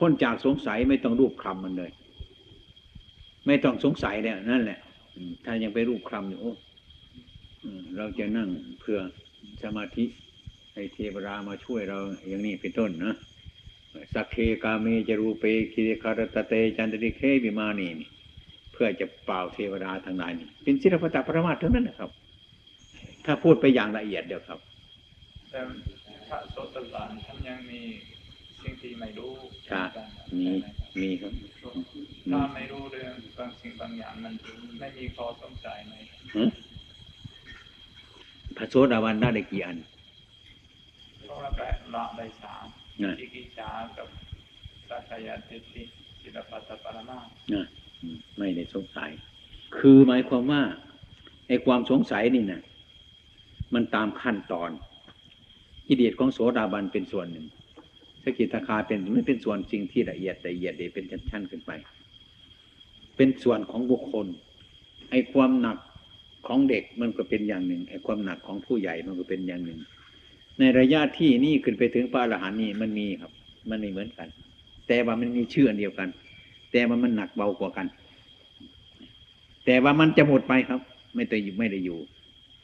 พ้นจากสงสัยไม่ต้องลูบคลำมันเลย ไม่ต้องสงสัยเนี่ยนั่นแหละถ้ายังไปลูบคลำอยู่เราจะนั่งเพื่อสมาธิให้เทวดามาช่วยเราอย่างนี้เป็นต้นนะสัคเคกาเมจรูเปคิริสิขรตเฏ จันตลิกเข วิมาเน นี่ เพื่อจะเป่าเทวดาทั้งหลายนี่เป็นสีลัพพตปรามาสเท่านั้นนะครับ ถ้าพูดไปอย่างละเอียดเดียวครับ แต่พระโสตบันท่านยังมี สิ่งที่ไม่รู้ใช่มี มีครับ ถ้าไม่รู้เรื่องบางสิ่งบางอย่างมันไม่มีข้อสงสัยไหมพระโสดาบันได้ได้กี่อันเพราะแปะละได้สามนะจิกิจชากับสัจยติฏฐิศิลปะปรมานะอืมไม่ได้สงสัย คือหมายความว่าไอ้ความสงสัยนี่นะมันตามขั้นตอนกิเลสของโสดาบันเป็นส่วนหนึ่ง สกิทาคาเป็นไม่เป็นส่วนสิ่งที่ละเอียดละเอียดเดเป็นชั้นๆขึ้นไป เป็นส่วนของบุคคลไอ้ความหนักของเด็กมันก็เป็นอย่างหนึ่งไอ้ความหนักของผู้ใหญ่มันก็เป็นอย่างหนึ่ง ในระยะที่นี่ขึ้นไปถึงพระอรหันต์นี่มันมีครับ มันไม่เหมือนกัน แต่ว่ามันมีชื่ออันเดียวกัน แต่ว่ามันหนักเบากว่ากัน แต่ว่ามันจะหมดไปครับ ไม่ได้อยู่ไม่ได้อยู่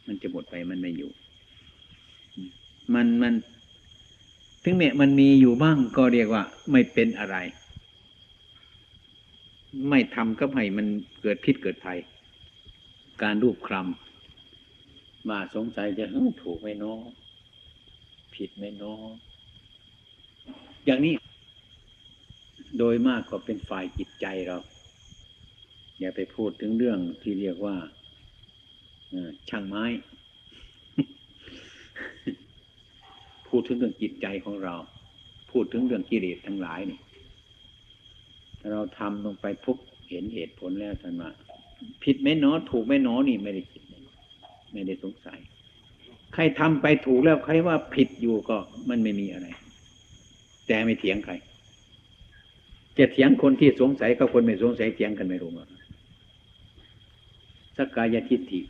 มันจะหมดไปมันไม่อยู่ มันมัน ถึงแม้มันมีอยู่บ้างก็เรียกว่า ไม่เป็นอะไร ไม่ทำก็ให้มันเกิดพิษเกิดภัย การรูปคลำมาสงสัยจะถูกไหมเนาะผิดไหมเนาะอย่างนี้ โดยมากก็เป็นฝ่ายจิตใจเรา อย่าไปพูดถึงเรื่องที่เรียกว่าช่างไม้ พูดถึงเรื่องจิตใจของเรา พูดถึงเรื่องกิเลสทั้งหลายนี่ถ้าเราทำลงไปปุ๊บเห็นเหตุผลแล้วท่านว่าผิดไหมเนาะถูกไหมเนาะนี่ไม่ได้คิดไม่ได้สงสัย ใครทำไปถูกแล้วใครว่าผิดอยู่ก็มันไม่มีอะไร แต่ไม่เถียงใครจะเถียงคนที่สงสัยกับคนไม่สงสัยเถียงกันไม่รู้หรอกสกกายทิฏฐิ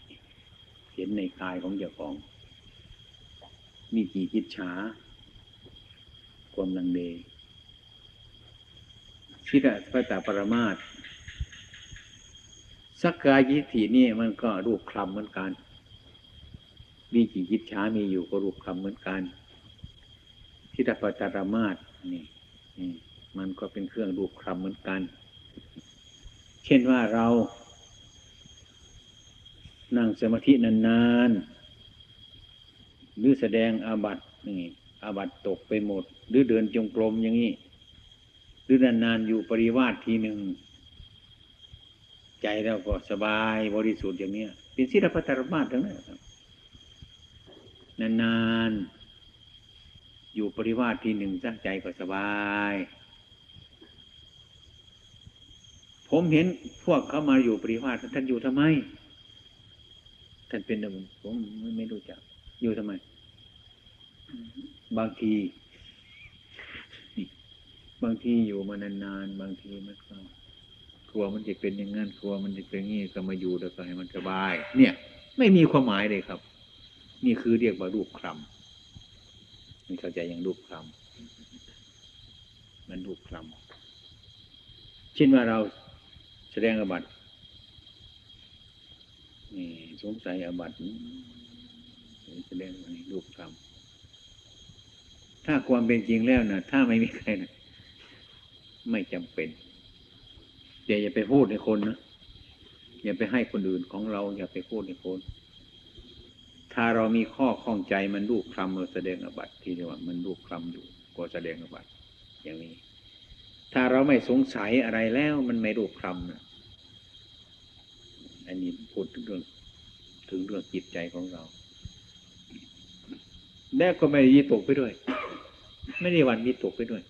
เห็นในกายของเจ้าของ มีกี่กิจฉาความลังเลชิระพระตาปรมาตสักกายทิฏฐินี่มันก็รูปคลำเหมือนกันมีกี่กิจฉามีอยู่ก็รูปคลำเหมือนกันชิระพระตาปรมาตนี่นี่ มันก็เป็นเครื่องรูปคลำเหมือนกัน เช่นว่าเรา นั่งสมาธินานๆ หรือแสดงอาบัตนี่อาบัตตกไปหมด หรือเดินจงกรมอย่างนี้ หรือนานๆอยู่ปริวาสทีหนึ่ง ใจเราก็สบายบริสุทธิ์อย่างเนี้ยเป็นศิลปะตรมาสทั้งนั้นครับนานๆอยู่ปริวาสทีหนึ่งสักใจก็สบาย ผมเห็นพวกเขามาอยู่ปริวาสท่านอยู่ทำไม ท่านเป็นหนึ่งผมไม่รู้จัก อยู่ทำไม บางที บางทีอยู่มานานๆ บางทีมันก็กลัวมันจะเป็นอย่างนั้นกลัวมันจะเป็นอย่างนี้ก็มาอยู่แล้วก็ให้มันสบาย เนี่ย ไม่มีความหมายเลยครับ นี่คือเรียกว่ารูปคลำมันเข้าใจอย่างรูปคลำมันรูปคลำเช่นว่าเราแสดงอบัตนี่สงสัยอบัต แสดงในรูปคลำถ้าความเป็นจริงแล้วนะถ้าไม่มีใครนะไม่จำเป็นอย่าอย่าไปพูดในคนนะอย่าไปให้คนอื่นของเรา อย่าไปพูดในคน ถ้าเรามีข้อข้องใจมันรูปคลำเราแสดงอบัตที่เรียกว่ามันรูปคลำอยู่ก็แสดงอบัตอย่างนี้ ถ้าเราไม่สงสัยอะไรแล้วมันไม่รูปคลำนะอันนี้พูดถึงเรื่องถึงเรื่องจิตใจของเรา และก็ไม่ได้ยิตกไปด้วย ไม่ได้วันวิตกไปด้วย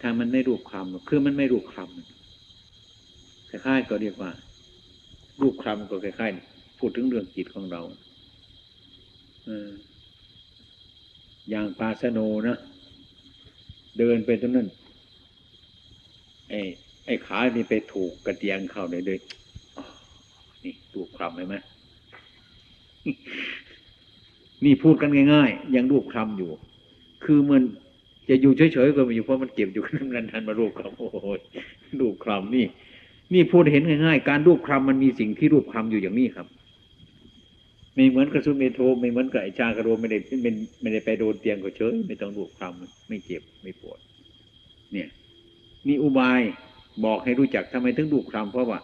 ถ้ามันไม่รูปคำคือมันไม่รูปคำคล้ายๆก็เรียกว่า รูปคำก็คล้ายๆพูดถึงเรื่องจิตของเราอย่างปาสโนนะเดินไปตรงนั้นไอ้ไอ้ขานี่ไปถูกกระเตียงเข้าเลยเลยนี่รูปคำเห็นไหม นี่พูดกันง่ายๆ ยังรูปคำอยู่ คือมันจะอยู่เฉยๆก็ไม่อยู่เพราะมันเก็บอยู่นั้นนันมารูปคำโอ้โหรูปคำนี่ นี่พูดเห็นง่ายๆ การรูปคำมันมีสิ่งที่รูปคำอยู่อย่างนี้ครับ ไม่เหมือนกับซุนเมโทไม่เหมือนกับไอชากระโดไม่ได้ไม่ไม่ได้ไปโดนเตียงก็เฉยไม่ต้องรูปคำไม่เจ็บไม่ปวด เนี่ยนี่อุบายบอกให้รู้จักทำไมถึงรูปคำเพราะว่า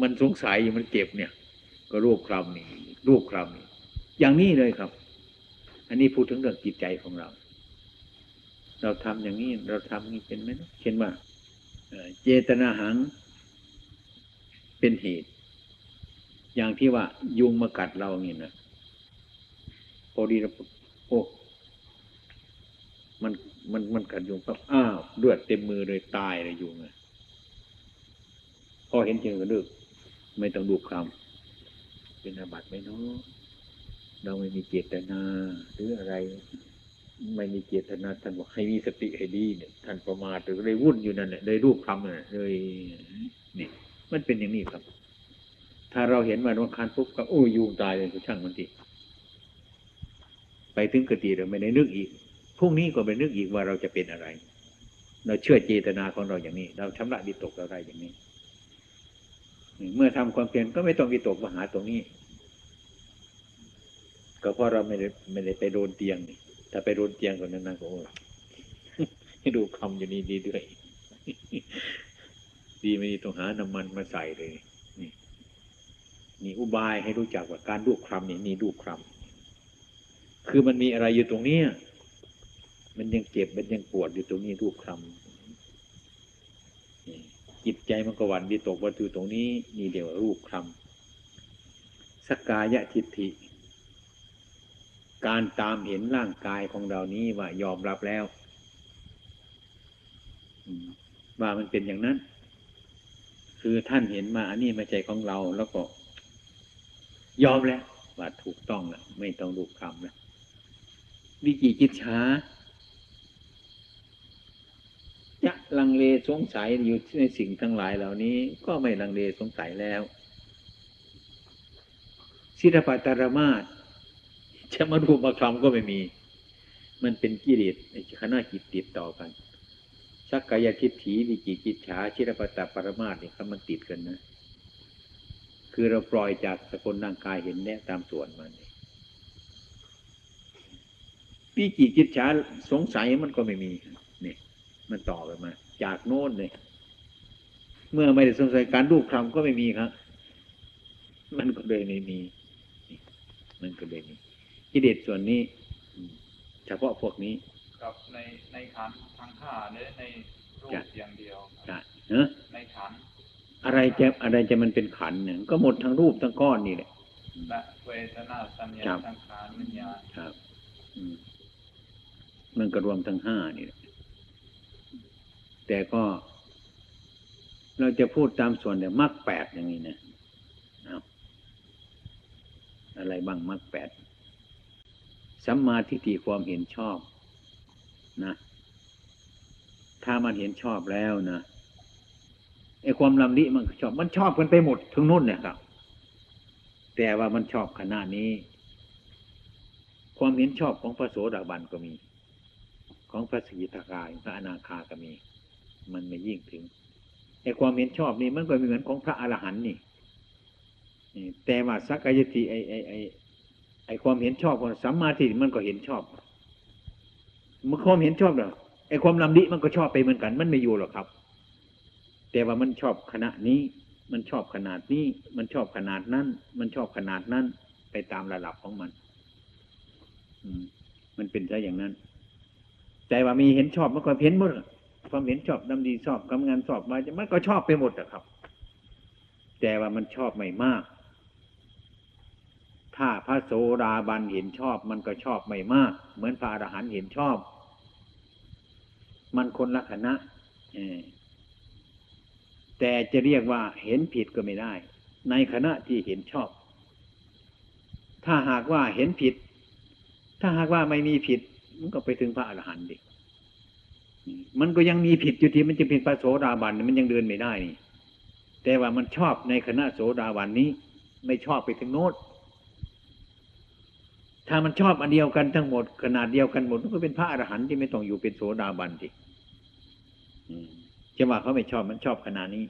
มันสงสัยมันเจ็บเนี่ย ก็รูปคำนี่รูปคำนี่ อย่างนี้เลยครับ อันนี้พูดถึงเรื่องจิตใจของเรา เราทำอย่างนี้เราทำนี่เป็นไหมเช่นว่าเจตนาหังเป็นเหตุ อย่างที่ว่ายุงมากัดเราอย่างนี้นะพอดีเราโอ้มันมันมันกัดยุงปั๊บอ้าวเลือดเต็มมือเลยตายเลยยุงอะพอเห็นจริงก็เลิกไม่ต้องดูคำเป็นอาบัติไหมเนาะ เราไม่มีเจตนาหรืออะไร ไม่มีเจตนาท่านบอกให้มีสติให้ดีเนี่ยท่านประมาทหรือเลยวุ่นอยู่นั่นแหละเลยรูปคำเนี่ยเลยนี่มันเป็นอย่างนี้ครับ ถ้าเราเห็นวันวันคารปุ๊บก็โอ้ยยุงตายเลยก็ช่างมันทีไปถึงกติเราไม่ได้นึกอีกพรุ่งนี้ก็ไปนึกอีกว่าเราจะเป็นอะไร เราเชื่อเจตนาของเราอย่างนี้ เราชำระวิตกเราได้อย่างนี้ เมื่อทำความเพียรก็ไม่ต้องวิตกมาหาตรงนี้ ก็เพราะเราไม่ได้ไม่ได้ไปโดนเตียงนี่ถ้าไปโดนเตียงคนนั้นนะก็โอ้ยให้ดูคำอยู่นี่ดีด้วย ดีไม่ดีต้องหาน้ำมันมาใส่เลย นี่นี่อุบายให้รู้จักว่าการดูคำนี่นี่ดูคำคือมันมีอะไรอยู่ตรงเนี้ยมันยังเจ็บมันยังปวดอยู่ตรงนี้ดูคำจิตใจมันก็หวั่นวิตกวัตถุตรงนี้นี่เดียวรูปคำสกกายะทิฏฐิ การตามเห็นร่างกายของเรานี้ว่ายอมรับแล้วว่ามันเป็นอย่างนั้น คือท่านเห็นมาอันนี้ไม่ใช่ของเราแล้วก็ ยอมแล้วว่าถูกต้องแล้วไม่ต้องดูคำแล้ววิจิกิจฉาจะลังเลสงสัยอยู่ในสิ่งทั้งหลายเหล่านี้ ก็ไม่ลังเลสงสัยแล้ว ศิรปตรมาส จะมาดูมาคลำก็ไม่มี มันเป็นกิเลสคณะกิจติดต่อกันชักกายทิฏฐิวิจิกิจฉาชิรปตปรมาสนี่ครับมันติดกันนะ คือเราปล่อยจากสกลร่างกายเห็นแน่ตามส่วนมันนี่วิจิกิจฉาสงสัยมันก็ไม่มีเนี่ยมันต่อไปมา จากโน้นเลยเมื่อไม่ได้สงสัยการรูปคำก็ไม่มีครับ มันก็เลยไม่มีนี่มันก็เลยมี กิเลสส่วนนี้อืมเฉพาะพวกนี้กับในในขันธ์ทั้งห้าเนี่ยในรูปจ้ะอย่างเดียวใช่เนอะในขันธ์อะไรจะอะไรจะมันเป็นขันธ์เนี่ยก็หมดทั้งรูปทั้งก้อนนี่แหละและเวทนาสัญญาครับสังขารวิญญาณครับอืมมันก็รวมทั้งห้านี่แหละแต่ก็ เราจะพูดตามส่วนเดี๋ยวมรรคแปดอย่างนี้นะเอาอะไรบ้างมรรคแปด สัมมาทิฏฐิความเห็นชอบนะ ถ้ามันเห็นชอบแล้วนะไอ้ความลำลิมันชอบ มันชอบกันไปหมดทั้งนู้นเนี่ยครับ แต่ว่ามันชอบขนาดนี้ ความเห็นชอบของพระโสดาบันก็มี ของพระสกิทาคาพระอนาคาก็มี มันไม่ยิ่งถึงไอ้ความเห็นชอบนี่มันก็เหมือนของพระอรหันต์นี่นี่แต่ว่าสักกายติไอ้ไอ้ไอ้ ไอ้ความเห็นชอบของสัมมาทิฏฐิมันก็เห็นชอบมันความเห็นชอบเหรอไอ้ความลำลิมันก็ชอบไปเหมือนกัน มันไม่อยู่หรอกครับ แต่ว่ามันชอบขณะนี้ มันชอบขนาดนี้ มันชอบขนาดนั้น มันชอบขนาดนั้น ไปตามระดับของมัน อืม มันเป็นซะอย่างนั้นใจว่ามีเห็นชอบมันก็เห็นหมดความเห็นชอบดำดีชอบทำงานชอบมาจะมันก็ชอบไปหมดอะครับ แต่ว่ามันชอบไม่มาก ถ้าพระโสดาบันเห็นชอบ มันก็ชอบไม่มาก เหมือนพระอรหันต์เห็นชอบ มันคนละคณะแต่จะเรียกว่าเห็นผิดก็ไม่ได้ ในคณะที่เห็นชอบ ถ้าหากว่าเห็นผิด ถ้าหากว่าไม่มีผิด มันก็ไปถึงพระอรหันต์ดิมันก็ยังมีผิดอยู่ที่มันจะเป็นพระโสดาบันมันยังเดินไม่ได้นี่แต่ว่ามันชอบในคณะโสดาบันนี้ ไม่ชอบไปถึงโน้ ถ้ามันชอบอันเดียวกันทั้งหมดขนาดเดียวกันหมดมันก็เป็นพระอรหันต์ที่ไม่ต้องอยู่เป็นโสดาบันสิอืมจะว่าเขาไม่ชอบมันชอบขนาดนี้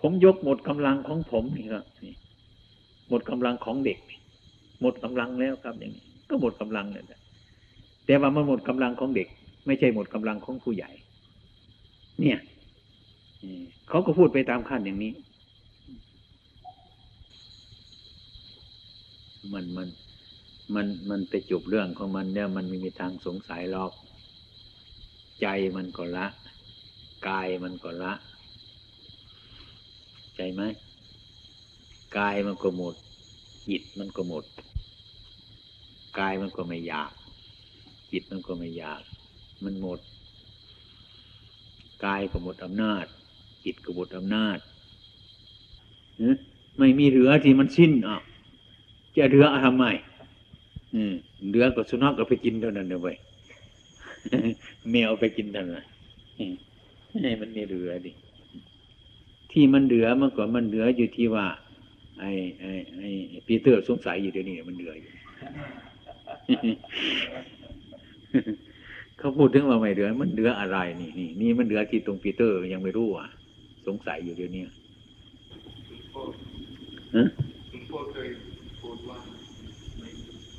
ผมยกหมดกำลังของผมนี่ครับนี่หมดกำลังของเด็กนี่หมดกำลังแล้วครับอย่างนี้ ก็หมดกำลังเลยนะแต่ว่ามันหมดกำลังของเด็ก ไม่ใช่หมดกำลังของผู้ใหญ่ เนี่ยอืมเขาก็พูดไปตามขั้นอย่างนี้ มันมันมันมันไปจบเรื่องของมันเนี่ยมันไม่มีทางสงสัยหรอก ใจมันก็ละ กายมันก็ละ ใจไหมกายมันก็หมดจิตมันก็หมด กายมันก็ไม่อยาก จิตมันก็ไม่อยาก มันหมด กายก็หมดอำนาจ จิตก็หมดอำนาจ ไม่มีเหลือที่มันสิ้นอะ จะเหลือทำไมอืมเหลือก็สุนัขก็ไปกินเท่านั้นเลยเว้ยแมวไปกินเท่านั้นอืมให้มันมีเหลือดิที่มันเหลือเมื่อก่อนมันเหลืออยู่ที่ว่า ไอ้ไอ้ไอ้ปีเตอร์สงสัยอยู่เดี๋ยวนี้มันเหลืออยู่เขาพูดถึงว่าไม่เหลือ มันเหลืออะไรนี่นี่นี่มันเหลือที่ตรงปีเตอร์ยังไม่รู้อะ สงสัยอยู่เดี๋ยวนี้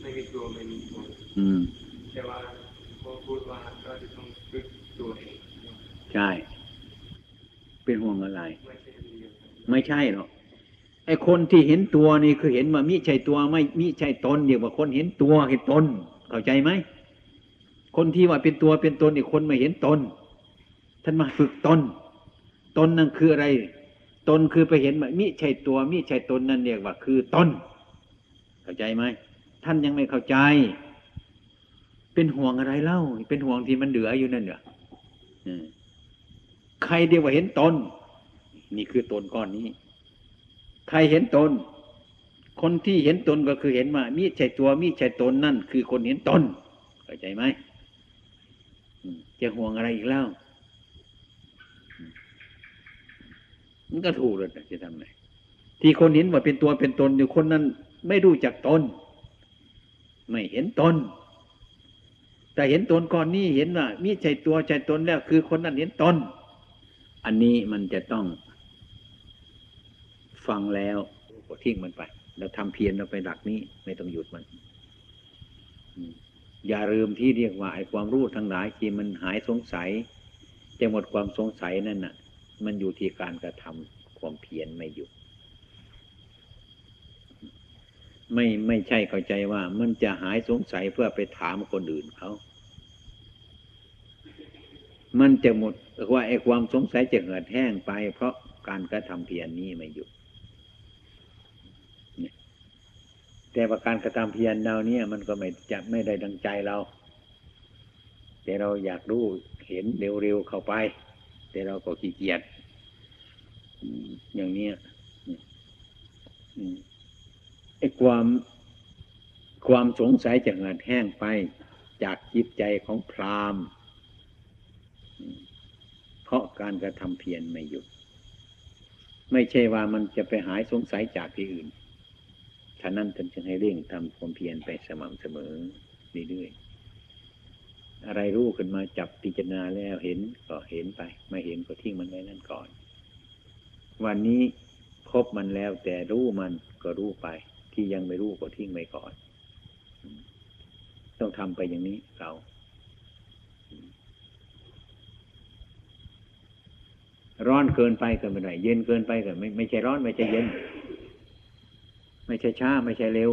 ไม่มีตัวไม่มีตนอืม แต่ว่าพ่อพูดว่าเราจะต้องฝึกตัวเองใช่ เป็นห่วงอะไร ไม่ใช่เดียวกันไม่ใช่หรอกไอ้คนที่เห็นตัวนี่คือเห็นว่ามิใช่ตัวไม่มิใช่ตนเรียกว่าคนเห็นตัวเห็นตนเข้าใจไหมคนที่ว่าเป็นตัวเป็นตนอีกคนไม่เห็นตนท่านมาฝึกตนตนนั่นคืออะไร ตนคือไปเห็นว่ามิใช่ตัวมิใช่ตนนั่นเรียกว่าคือตนเข้าใจไหม ท่านยังไม่เข้าใจ เป็นห่วงอะไรเล่า เป็นห่วงที่มันเหลืออยู่นั่นเหรอใครเรียกว่าเห็นตน นี่คือตนก้อนนี้ ใครเห็นตน คนที่เห็นตนก็คือเห็นว่ามีใช่ตัวมีใช่ตนนั่น คือคนเห็นตนเข้าใจไหมจะห่วงอะไรอีกแล้วอืมมันก็ถูกเลยจะทำไงที่คนเห็นว่าเป็นตัวเป็นตนอยู่คนนั้น ไม่รู้จักตน ไม่เห็นตน แต่เห็นตนก่อนนี้เห็นว่ามีใช่ตัวใช่ตนแล้ว คือคนนั้นเห็นตน อันนี้มันจะต้อง ฟังแล้วก็ทิ้งมันไปเราทำเพียรเราไปหลักนี้ ไม่ต้องหยุดมันอย่าลืมที่เรียกว่าไอ้ความรู้ทั้งหลายที่มันหายสงสัยจะหมดความสงสัยนั่นน่ะ มันอยู่ที่การกระทำความเพียรไม่หยุด ไม่ไม่ใช่เข้าใจว่ามันจะหายสงสัยเพื่อไปถามคนอื่นเขา มันจะหมดว่าไอ้ความสงสัยจะเหือดแห้งไป เพราะการกระทำเพียรนี้ไม่หยุดแต่ว่าการกระทำเพียรเราเนี่ย มันก็ไม่จะไม่ได้ดังใจเรา แต่เราอยากรู้เห็นเร็วๆเข้าไป แต่เราก็ขี้เกียจอย่างเนี้ยอืม ไอ้ความความสงสัยจะเหือดแห้งไปจากจิตใจของพรามเพราะการกระทำเพียรไม่หยุด ไม่ใช่ว่ามันจะไปหายสงสัยจากที่อื่นฉะนั้นท่านจึงให้เร่งทำความเพียรไปสม่ำเสมอเรื่อยๆอะไรรู้ขึ้นมาจับพิจารณาแล้วเห็นก็เห็นไป ไม่เห็นก็ทิ้งมันไว้นั่นก่อน วันนี้พบมันแล้วแต่รู้มันก็รู้ไป ที่ยังไม่รู้ก็ทิ้งไว้ก่อน ต้องทำไปอย่างนี้เราร้อนเกินไปก็ไม่ได้เย็นเกินไปก็ไม่ไม่ใช่ร้อนไม่ใช่เย็น ไม่ใช่ช้า ไม่ใช่เร็ว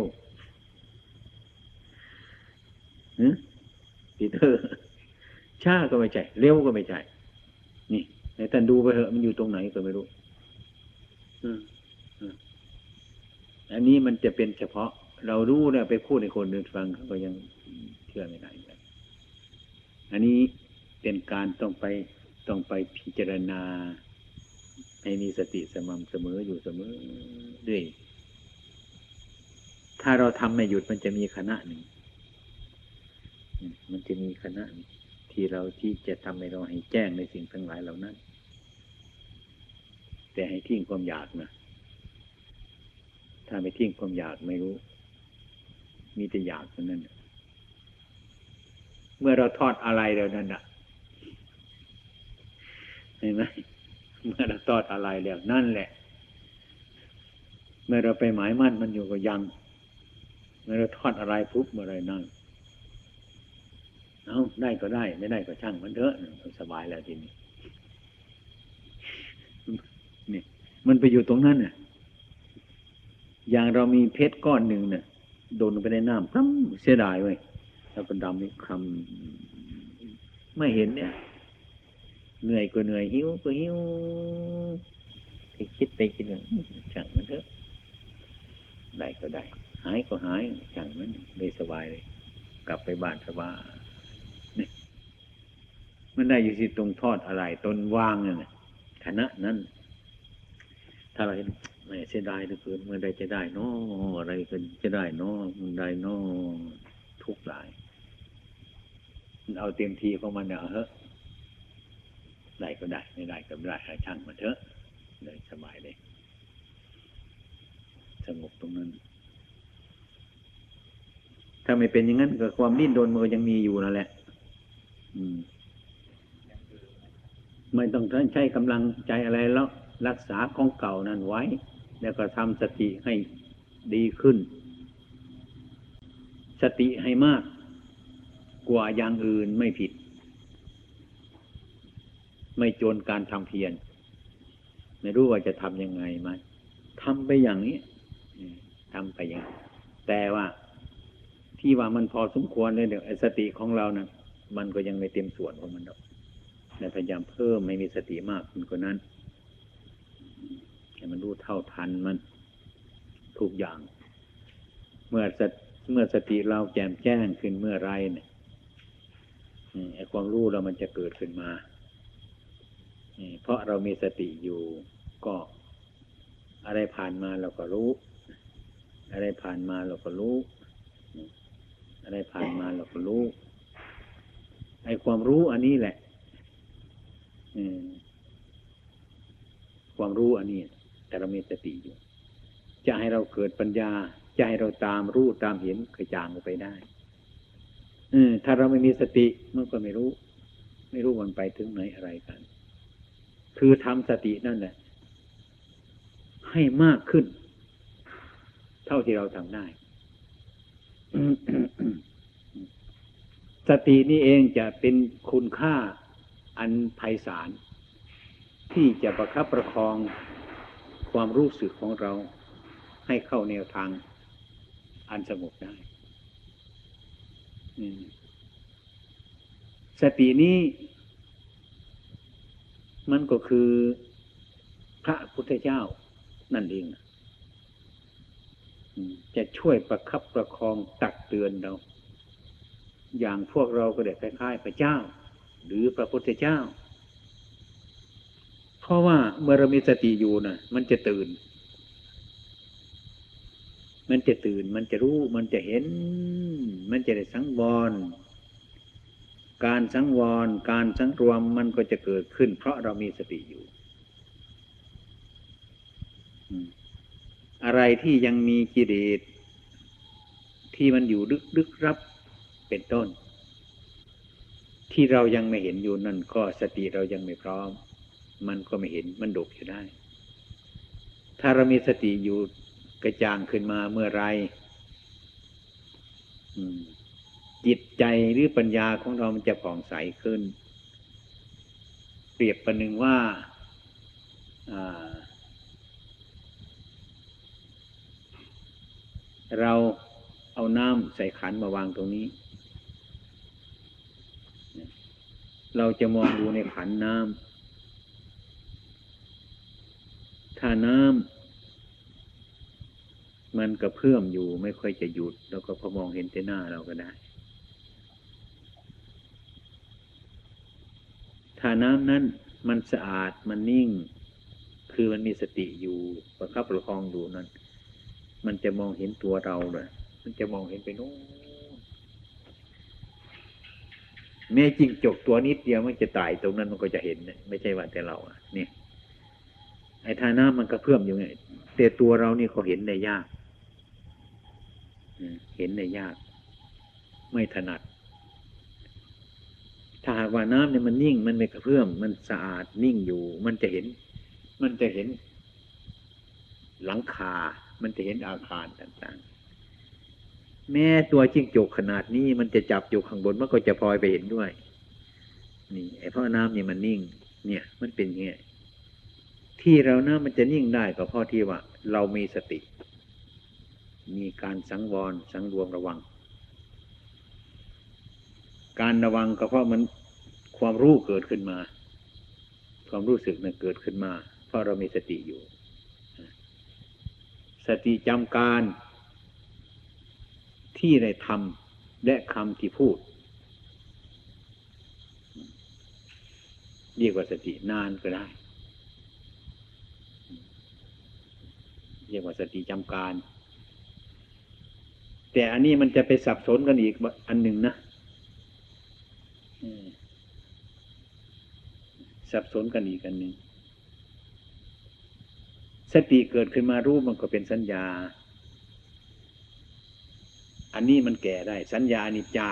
หืปีเตอร์ช้าก็ไม่ใช่ เร็วก็ไม่ใช่ นี่ในท่านดูไปเถอะมันอยู่ตรงไหนก็ไม่รู้ อืม อันนี้มันจะเป็นเฉพาะ เรารู้แล้วไปพูดให้คนอื่นฟังเขาก็ยังเชื่อไม่ได้อันนี้เป็นการต้องไปต้องไปพิจารณา ให้มีสติสม่ำเสมออยู่เสมอด้วย ถ้าเราทำไม่หยุดมันจะมีคณะหนึ่ง มันจะมีคณะที่เราที่จะทำให้เราให้แจ้งในสิ่งทั้งหลายเหล่านั้น แต่ให้ทิ้งความอยากนะ ถ้าไม่ทิ้งความอยากไม่รู้ มีแต่อยากเท่านั้นเมื่อเราทอดอะไรแล้วนั่นน่ะเห็นไหมเมื่อเราทอดอะไรแล้วนั่นแหละ เมื่อเราไปหมายมั่นมันอยู่กับยัง เมื่อเราทอดอะไรปุ๊บเมื่อไรนั่นเอาได้ก็ได้ ไม่ได้ก็ช่างมันเถอะสบายแล้วทีนี้นี่มันไปอยู่ตรงนั้นน่ะ อย่างเรามีเพชรก้อนหนึ่งเนี่ยโดนลงไปในน้ำพรั่มเสียดายเว้ยแล้วก็ดำนี่คำไม่เห็นเนี่ย เหนื่อยก็เหนื่อยหิวก็หิวไปคิดไปคิดว่าช่างมันเถอะได้ก็ได้ หายก็หายช่างมันเลยสบายเลย กลับไปบ้านสบายนี่มันได้อยู่ที่ตรงทอดอะไรตนวางนั่นน่ะคณะนั้นถ้าเราเห็น ไม่เสียดายเหลือเกินเมื่อใดจะได้นออะไรก็จะได้นอมันได้นอทุกหลาย เอาเต็มทีของมันเนี่ยเอาเถอะได้ก็ได้ไม่ได้ก็ไม่ได้ให้ช่างมันเถอะเลยสบายเลยสงบตรงนั้น ถ้าไม่เป็นอย่างนั้นก็ความดิ้นรนมันก็ยังมีอยู่นั่นแหละ อืม ไม่ต้องใช้กำลังใจอะไรแล้ว รักษาของเก่านั้นไว้ แล้วก็ทำสติให้ดีขึ้น สติให้มากกว่าอย่างอื่นไม่ผิด ไม่โจรการทำเพียรไม่รู้ว่าจะทำยังไงไหมทำไปอย่างนี้ทำไปอย่างนี้แต่ว่าที่ว่ามันพอสมควรเลยเดี๋ยวสติของเรานะ่ะมันก็ยังไม่เต็มส่วนของมันหรอกแต่พยายามเพิ่มไม่มีสติมากขึ้นกว่านั้น ให้มันรู้เท่าทันมันทุกอย่าง เมื่อสเมื่อสติเราแจ่มแจ้งขึ้นเมื่อไรเนี่ยไอ้ความรู้เรามันจะเกิดขึ้นมาเพราะเรามีสติอยู่ก็อะไรผ่านมาเราก็รู้ อะไรผ่านมาเราก็รู้ อะไรผ่านมาเราก็รู้ ไอ้ความรู้อันนี้แหละความรู้อันนี้ แต่เรามีสติอยู่ จะให้เราเกิดปัญญา จะให้เราตามรู้ตามเห็นกระจางออกไปได้ออถ้าเราไม่มีสติมันก็ไม่รู้ ไม่รู้มันไปถึงไหนอะไรกัน คือทำสตินั่นแหละให้มากขึ้น เท่าที่เราทำได้สตินี่เองจะเป็นคุณค่าอันไพศาลที่จะประคับประคอง ความรู้สึกของเราให้เข้าแนวทางอันสงบได้สตินี้ มันก็คือพระพุทธเจ้านั่นเองจะช่วยประคับประคองตักเตือนเรา อย่างพวกเราก็เด็กคล้ายๆพระเจ้า หรือพระพุทธเจ้า เพราะว่าเมื่อเรามีสติอยู่นะมันจะตื่น มันจะตื่น มันจะรู้ มันจะเห็น มันจะได้สังวร การสังวร การสังรวมมันก็จะเกิดขึ้น เพราะเรามีสติอยู่อืมอะไรที่ยังมีกิเลสที่มันอยู่ลึกลึกรับเป็นต้น ที่เรายังไม่เห็นอยู่นั่นก็สติเรายังไม่พร้อม มันก็ไม่เห็นมันดกอยู่ได้ ถ้าเรามีสติอยู่กระจ่างขึ้นมาเมื่อไรจิตใจหรือปัญญาของเรามันจะผ่องใสขึ้น เปรียบประหนึ่งว่าเราเอาน้ำใส่ขันมาวางตรงนี้ เราจะมองดูในขันน้ำ ถ้าน้ำมันกระเพื่อมอยู่ไม่ค่อยจะหยุด แล้วก็พอมองเห็นแต่หน้าเราก็ได้ ถ้าน้ำนั้นมันสะอาดมันนิ่ง คือมันมีสติอยู่ประคับประคองอยู่นั้น มันจะมองเห็นตัวเราเลยมันจะมองเห็นไปโน้นแม่จริงจกตัวนิดเดียวมันจะตายตรงนั้นมันก็จะเห็น ไม่ใช่ว่าแต่เราอะเนี่ย อ้ทาน้ำมันก็เพิ่มอยู่ไงแต่ตัวเรานี่เขาเห็นได้ยากเห็นได้ยาก ไม่ถนัด ถ้าหากว่าน้ำเนี่ยมันนิ่ง มันไม่กระเพื่อม มันสะอาดนิ่งอยู่ มันจะเห็น มันจะเห็น หลังคา มันจะเห็นอาคารต่าง ๆ แม้ตัวจิ้งจกขนาดนี้ มันจะจับอยู่ข้างบนมันก็จะพลอยไปเห็นด้วย นี่ไอ้เพราะน้ำเนี่ยมันนิ่ง เนี่ย มันเป็นอย่างเงี้ย ที่เราน้ำมันจะนิ่งได้ก็เพราะที่ว่า เรามีสติ มีการสังวรสังรวมระวัง การระวังก็เพราะมันความรู้เกิดขึ้นมา ความรู้สึกนั้นเกิดขึ้นมา เพราะเรามีสติอยู่ สติจำการที่ได้ทำและคำที่พูดเรียกว่าสตินานก็ได้ เรียกว่าสติจำการ แต่อันนี้มันจะไปสับสนกันอีกอันหนึ่งนะสับสนกันอีกอันหนึ่งสติเกิดขึ้นมารู้มันก็เป็นสัญญา อันนี้มันแก่ได้ สัญญาอนิจจา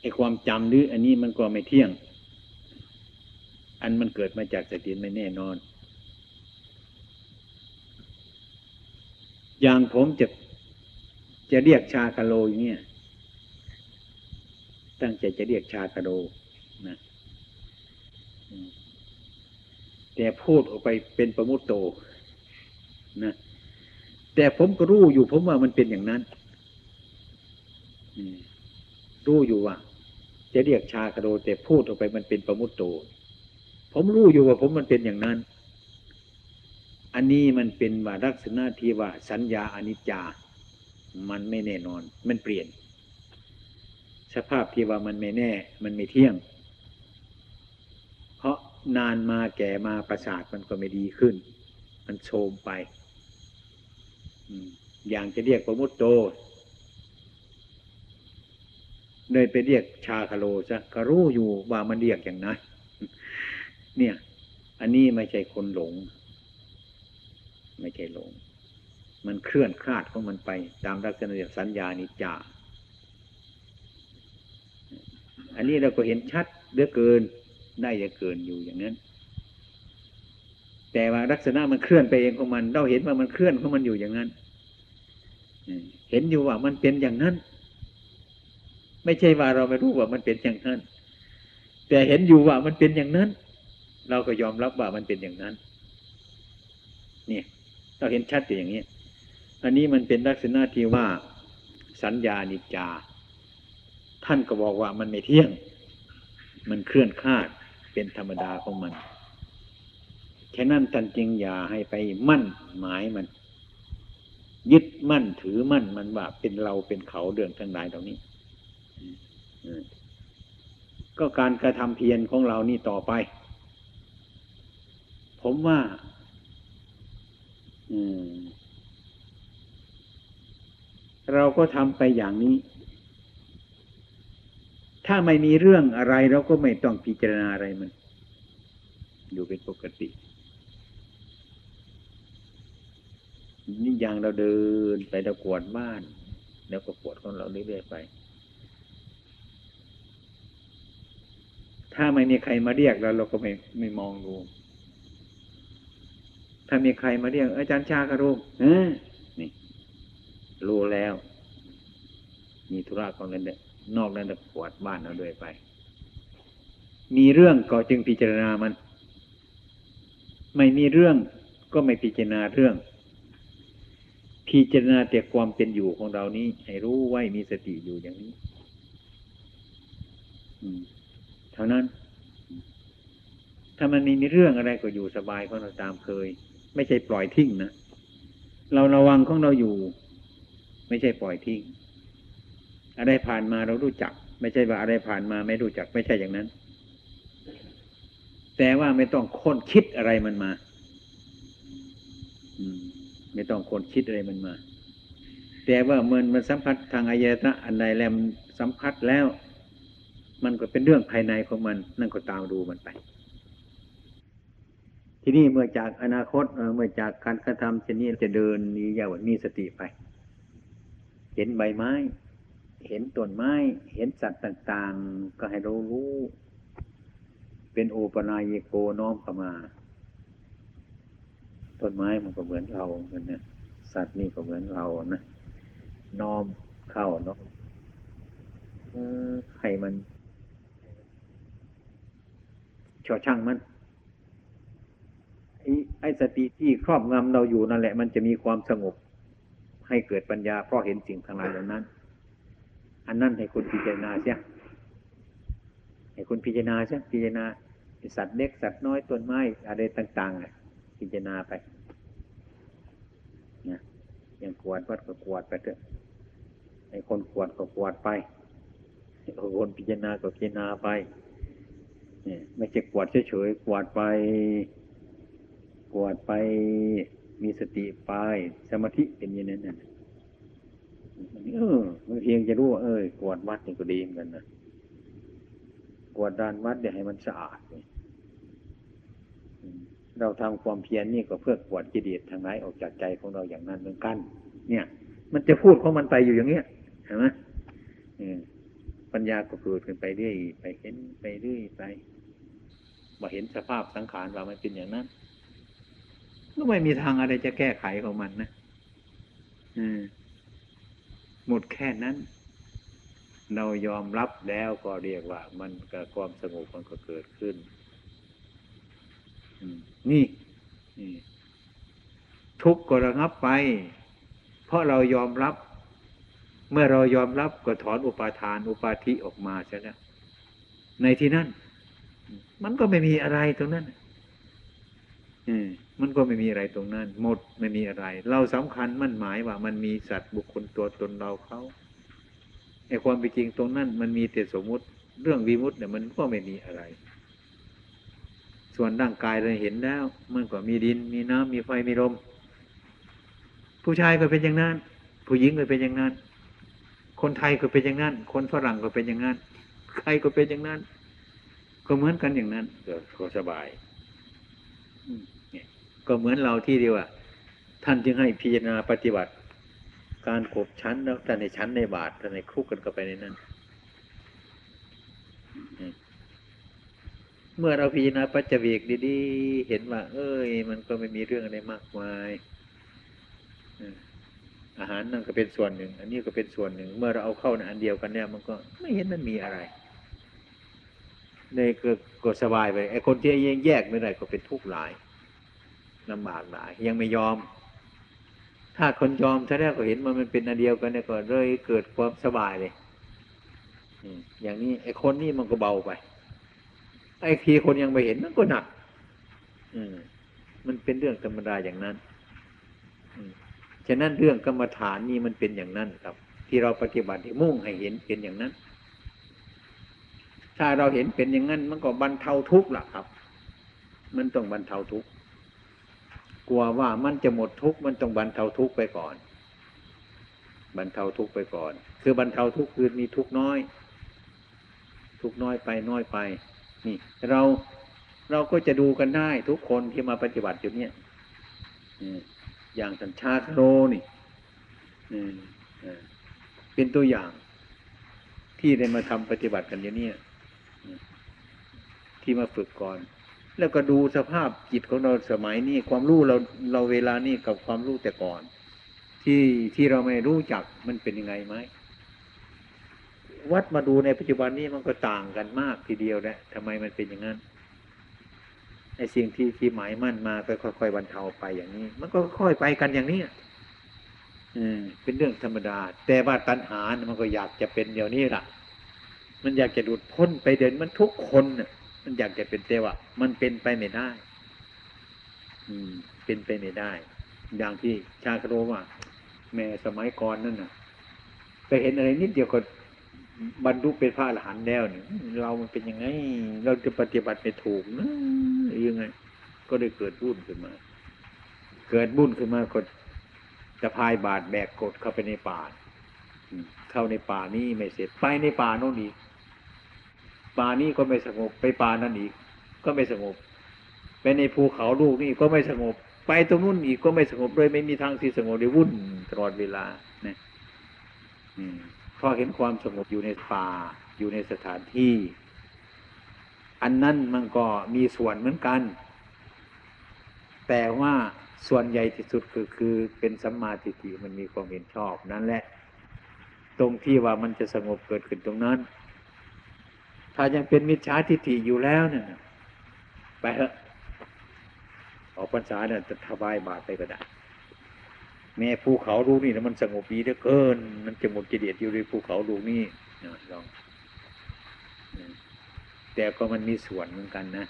ไอความจำหรืออันนี้มันก็ไม่เที่ยง อันมันเกิดมาจากสติไม่แน่นอน อย่างผมจะจะเรียกชากะโลอย่างเงี้ยตั้งใจจะเรียกชากะโลนะแต่พูดออกไปเป็นประมุตโตนะแต่ผมก็รู้อยู่ผมว่ามันเป็นอย่างนั้นรู้อยู่ว่า จะเรียกชากะโลแต่พูดออกไปมันเป็นประมุตโต ผมรู้อยู่ว่าผมมันเป็นอย่างนั้น อันนี้มันเป็นว่าลักษณะที่ว่าสัญญาอนิจจา มันไม่แน่นอน มันเปลี่ยน สภาพที่ว่ามันไม่แน่ มันไม่เที่ยง เพราะนานมาแก่มาประสาทมันก็ไม่ดีขึ้น มันโทมไปอืมอย่างจะเรียกประมุตโตเลยไปเรียกชาคาโลซะก็รู้อยู่ว่ามันเรียกอย่างนั้นเนี่ย อันนี้ไม่ใช่คนหลง ไม่ใช่หลง มันเคลื่อนคลาดของมันไป ตามลักษณะสัญญานิจจาอันนี้เราก็เห็นชัดเหลือเกินได้เหลือเกินอยู่อย่างนั้น แต่ว่าลักษณะมันเคลื่อนไปเองของมัน เราเห็นว่ามันเคลื่อนของมันอยู่อย่างนั้นเห็นอยู่ว่ามันเป็นอย่างนั้น ไม่ใช่ว่าเราไม่รู้ว่ามันเป็นอย่างนั้น แต่เห็นอยู่ว่ามันเป็นอย่างนั้น เราก็ยอมรับว่ามันเป็นอย่างนั้น เนี่ย เราเห็นชัดอยู่อย่างนี้ อันนี้มันเป็นลักษณะที่ว่าสัญญานิจจา ท่านก็บอกว่ามันไม่เที่ยง มันเคลื่อนคลาดเป็นธรรมดาของมันฉะนั้นท่านจึงอย่าให้ไปมั่นหมายมัน ยึดมั่นถือมั่นมันว่าเป็นเราเป็นเขาเรื่องทั้งหลายเหล่านี้ก็การกระทำเพียรของเรานี่ต่อไป ผมว่า เราก็ทำไปอย่างนี้ ถ้าไม่มีเรื่องอะไรเราก็ไม่ต้องพิจารณาอะไรมัน อยู่เป็นปกตินี่อย่างเราเดินไปเรากวดบ้าน แล้วก็กวดของเราเรื่อยๆไป ถ้าไม่มีใครมาเรียกเราเราก็ไม่ไม่มองดู ถ้ามีใครมาเรียกอาจารย์ชากระโรมเออนี่รู้แล้ว มีธุระของนั้นเด็นอกนั้นจะกวาดบ้านเราด้วยไป มีเรื่องก็จึงพิจารณามัน ไม่มีเรื่องก็ไม่พิจารณาเรื่อง พิจารณาแต่ความเป็นอยู่ของเรานี้ ให้รู้ไว้มีสติอยู่อย่างนี้อืมเท่านั้น ถ้ามันมีเรื่องอะไรก็อยู่สบายของเราตามเคย ไม่ใช่ปล่อยทิ้งนะเราระวังของเราอยู่ ไม่ใช่ปล่อยทิ้งอะไรผ่านมาเรารู้จัก ไม่ใช่ว่าอะไรผ่านมาไม่รู้จักไม่ใช่อย่างนั้น แต่ว่าไม่ต้องค้นคิดอะไรมันมา อืม ไม่ต้องค้นคิดอะไรมันมา แต่ว่าเมื่อมันสัมผัสทางอายตนะอันใดแล้วมันสัมผัสแล้ว มันก็เป็นเรื่องภายในของมัน นั่นก็ตามดูมันไป ทีนี้เมื่อจากอนาคตเมื่อจากการกระทำเช่นนี้จะเดินนี้อย่างว่ามีสติไป เห็นใบไม้ เห็นต้นไม้ เห็นสัตว์ต่างๆ ก็ให้เรารู้ เป็นโอปนายโกน้อมเข้ามาต้นไม้มันก็เหมือนเราเหมือนเนี่ยสัตว์นี่ก็เหมือนเรานะน้อมเข้าเนาะให้มันชอช่างมัน ไอ้สติที่ครอบงำเราอยู่นั่นแหละ มันจะมีความสงบ ให้เกิดปัญญาเพราะเห็นสิ่งทั้งหลายเหล่านั้น อันนั้นให้คุณพิจารณาเสียให้คุณพิจารณาเสียพิจารณาสัตว์เล็กสัตว์น้อยต้นไม้อะไรต่างๆน่ะพิจารณาไปนะอย่างกวดวัดก็กวดไปเถอะไอ้คนกวดก็กวดไปไอ้คนพิจารณาก็พิจารณาไป เนี่ย ไม่ใช่กวดเฉยๆกวดไป กวาดไปมีสติไปสมาธิเป็นอย่างนั้นน่ะเออมันเพียงจะรู้ว่าเออกวาดวัดนี่ก็ดีเหมือนกันนะกวาดด้านวัดเนี่ยให้มันสะอาดเราทำความเพียรนี่ก็เพื่อกวาดกิเลสทางไหนออกจากใจของเราอย่างนั้นเหมือนกัน เนี่ย มันจะพูดของมันไปอยู่อย่างเงี้ยเห็นไหมเออปัญญาก็เกิดขึ้นไปเรื่อยไปเห็นไปเรื่อยไปมาเห็นสภาพสังขารว่ามันเป็นอย่างนั้น ก็ไม่มีทางอะไรจะแก้ไขของมันนะอหมดแค่นั้น เรายอมรับแล้วก็เรียกว่า มันกับความสงบมันก็เกิดขึ้นนี่นี่ ทุกข์ก็ระงับไป เพราะเรายอมรับ เมื่อเรายอมรับก็ถอนอุปาทาน อุปาทิออกมาใช่ไหมในที่นั้นมันก็ไม่มีอะไรตรงนั้นอืม มันก็ไม่มีอะไรตรงนั้น หมดไม่มีอะไร เราสำคัญมั่นหมายว่ามันมีสัตว์บุคคลตัวตนเราเขาไอ้ความเป็นจริงตรงนั้น มันมีแต่สมมุติ เรื่องวิมุตติเนี่ยมันก็ไม่มีอะไร ส่วนร่างกายเราเห็นแล้ว มันก็มีดิน มีน้ำมีไฟมีลมผู้ชายก็เป็นอย่างนั้น ผู้หญิงก็เป็นอย่างนั้น คนไทยก็เป็นอย่างนั้น คนฝรั่งก็เป็นอย่างนั้น ใครก็เป็นอย่างนั้น ก็เหมือนกันอย่างนั้นก็ก็สบาย อืมเนี่ย ก็เหมือนเราที่เดียวอะท่านจึงให้พิจารณาปฏิบัติ การขบชั้นแล้วแต่ในชั้นในบาทแต่ในคุกกันเข้าไปในนั้น เมื่อเราพิจารณาปัจเจเวกดีๆ เห็นว่า เอ้ย มันก็ไม่มีเรื่องอะไรมากมายอาหารนั่นก็เป็นส่วนหนึ่ง อันนี้ก็เป็นส่วนหนึ่ง เมื่อเราเอาเข้าในอันเดียวกันเนี่ย มันก็ไม่เห็นมันมีอะไรเลยก็ก็สบายไปไอ้คนที่ยังแยกไม่ได้ก็เป็นทุกข์หลาย ลำบากหลายยังไม่ยอม ถ้าคนยอมถ้าแรกก็เห็นมันมันเป็นอันเดียวกันเนี่ยก็เลยเกิดความสบายเลยอย่างนี้ไอ้คนนี่มันก็เบาไป ไอ้ทีคนยังไม่เห็นมันก็หนัก อืม มันเป็นเรื่องธรรมดาอย่างนั้นอฉะนั้นเรื่องกรรมฐานนี่มันเป็นอย่างนั้นครับ ที่เราปฏิบัติมุ่งให้เห็นเป็นอย่างนั้น ถ้าเราเห็นเป็นอย่างนั้น มันก็บรรเทาทุกข์ล่ะครับ มันต้องบรรเทาทุกข์ กลัวว่ามันจะหมดทุกข์มันต้องบรรเทาทุกข์ไปก่อน บรรเทาทุกข์ไปก่อน คือบรรเทาทุกข์คือมีทุกข์น้อย ทุกข์น้อยไปน้อยไป นี่ เราเราก็จะดูกันได้ทุกคนที่มาปฏิบัติอยู่เนี่ยอย่างสัญชาติโรนี่เป็นตัวอย่างที่ได้มาทำปฏิบัติกันอย่างเนี้ยที่มาฝึกก่อน แล้วก็ดูสภาพจิตของเราสมัยนี้ความรู้เราเราเวลานี้กับความรู้แต่ก่อน ที่ที่เราไม่รู้จักมันเป็นยังไงไหมวัดมาดูในปัจจุบันนี้มันก็ต่างกันมากทีเดียวแหละทำไมมันเป็นอย่างนั้นไอ้สิ่งที่ที่หมายมั่นมาก็ค่อยๆบรรเทาไปอย่างนี้ มันก็ค่อยไปกันอย่างนี้อืมเป็นเรื่องธรรมดา แต่ว่าตัณหามันก็อยากจะเป็นเดี๋ยวนี้ล่ะ มันอยากจะหลุดพ้นไปเดินมันทุกคนน่ะ มันอยากจะเป็นแต่ว่ามันเป็นไปไม่ได้ อืม เป็นไปไม่ได้ อย่างที่ชาคโรว่าแม่สมัยก่อนนั่นน่ะไปเห็นอะไรนิดเดียวก็บรรลุเป็นพระอรหันต์แล้วเนี่ยเรามันเป็นยังไง เราจะปฏิบัติไม่ถูกนะยังไง ก็ได้เกิดบุญขึ้นมา เกิดบุญขึ้นมาก็จะพายบาดแบกกดเข้าไปในป่าเข้าในป่านี้ไม่เสร็จไปในป่าโน่นอีก ป่านี้ก็ไม่สงบ ไปป่านั้นอีก ก็ไม่สงบ ไปในภูเขาลูกนี่ก็ไม่สงบ ไปตรงนู้นอีกก็ไม่สงบเลยไม่มีทางที่สงบเลยวุ่นตลอดเวลาเนี่ยพราะเห็นความสงบอยู่ในป่าอยู่ในสถานที่ อันนั้นมันก็มีส่วนเหมือนกัน แต่ว่าส่วนใหญ่ที่สุดคือคือเป็นสัมมาทิฏฐิมันมีความเห็นชอบนั่นแหละ ตรงที่ว่ามันจะสงบเกิดขึ้นตรงนั้น ถ้ายังเป็นมิจฉาทิฏฐิอยู่แล้วเนี่ยไปเถอะออกพรรษาเนี่ยจะถวายบาตรไปก็ได้แม่ภูเขาลูกนี่นะมันสงบดีเหลือเกิน มันจะหมดกิเลสอยู่ในภูเขาลูกนี่นะลองแต่ก็มันมีส่วนเหมือนกันนะ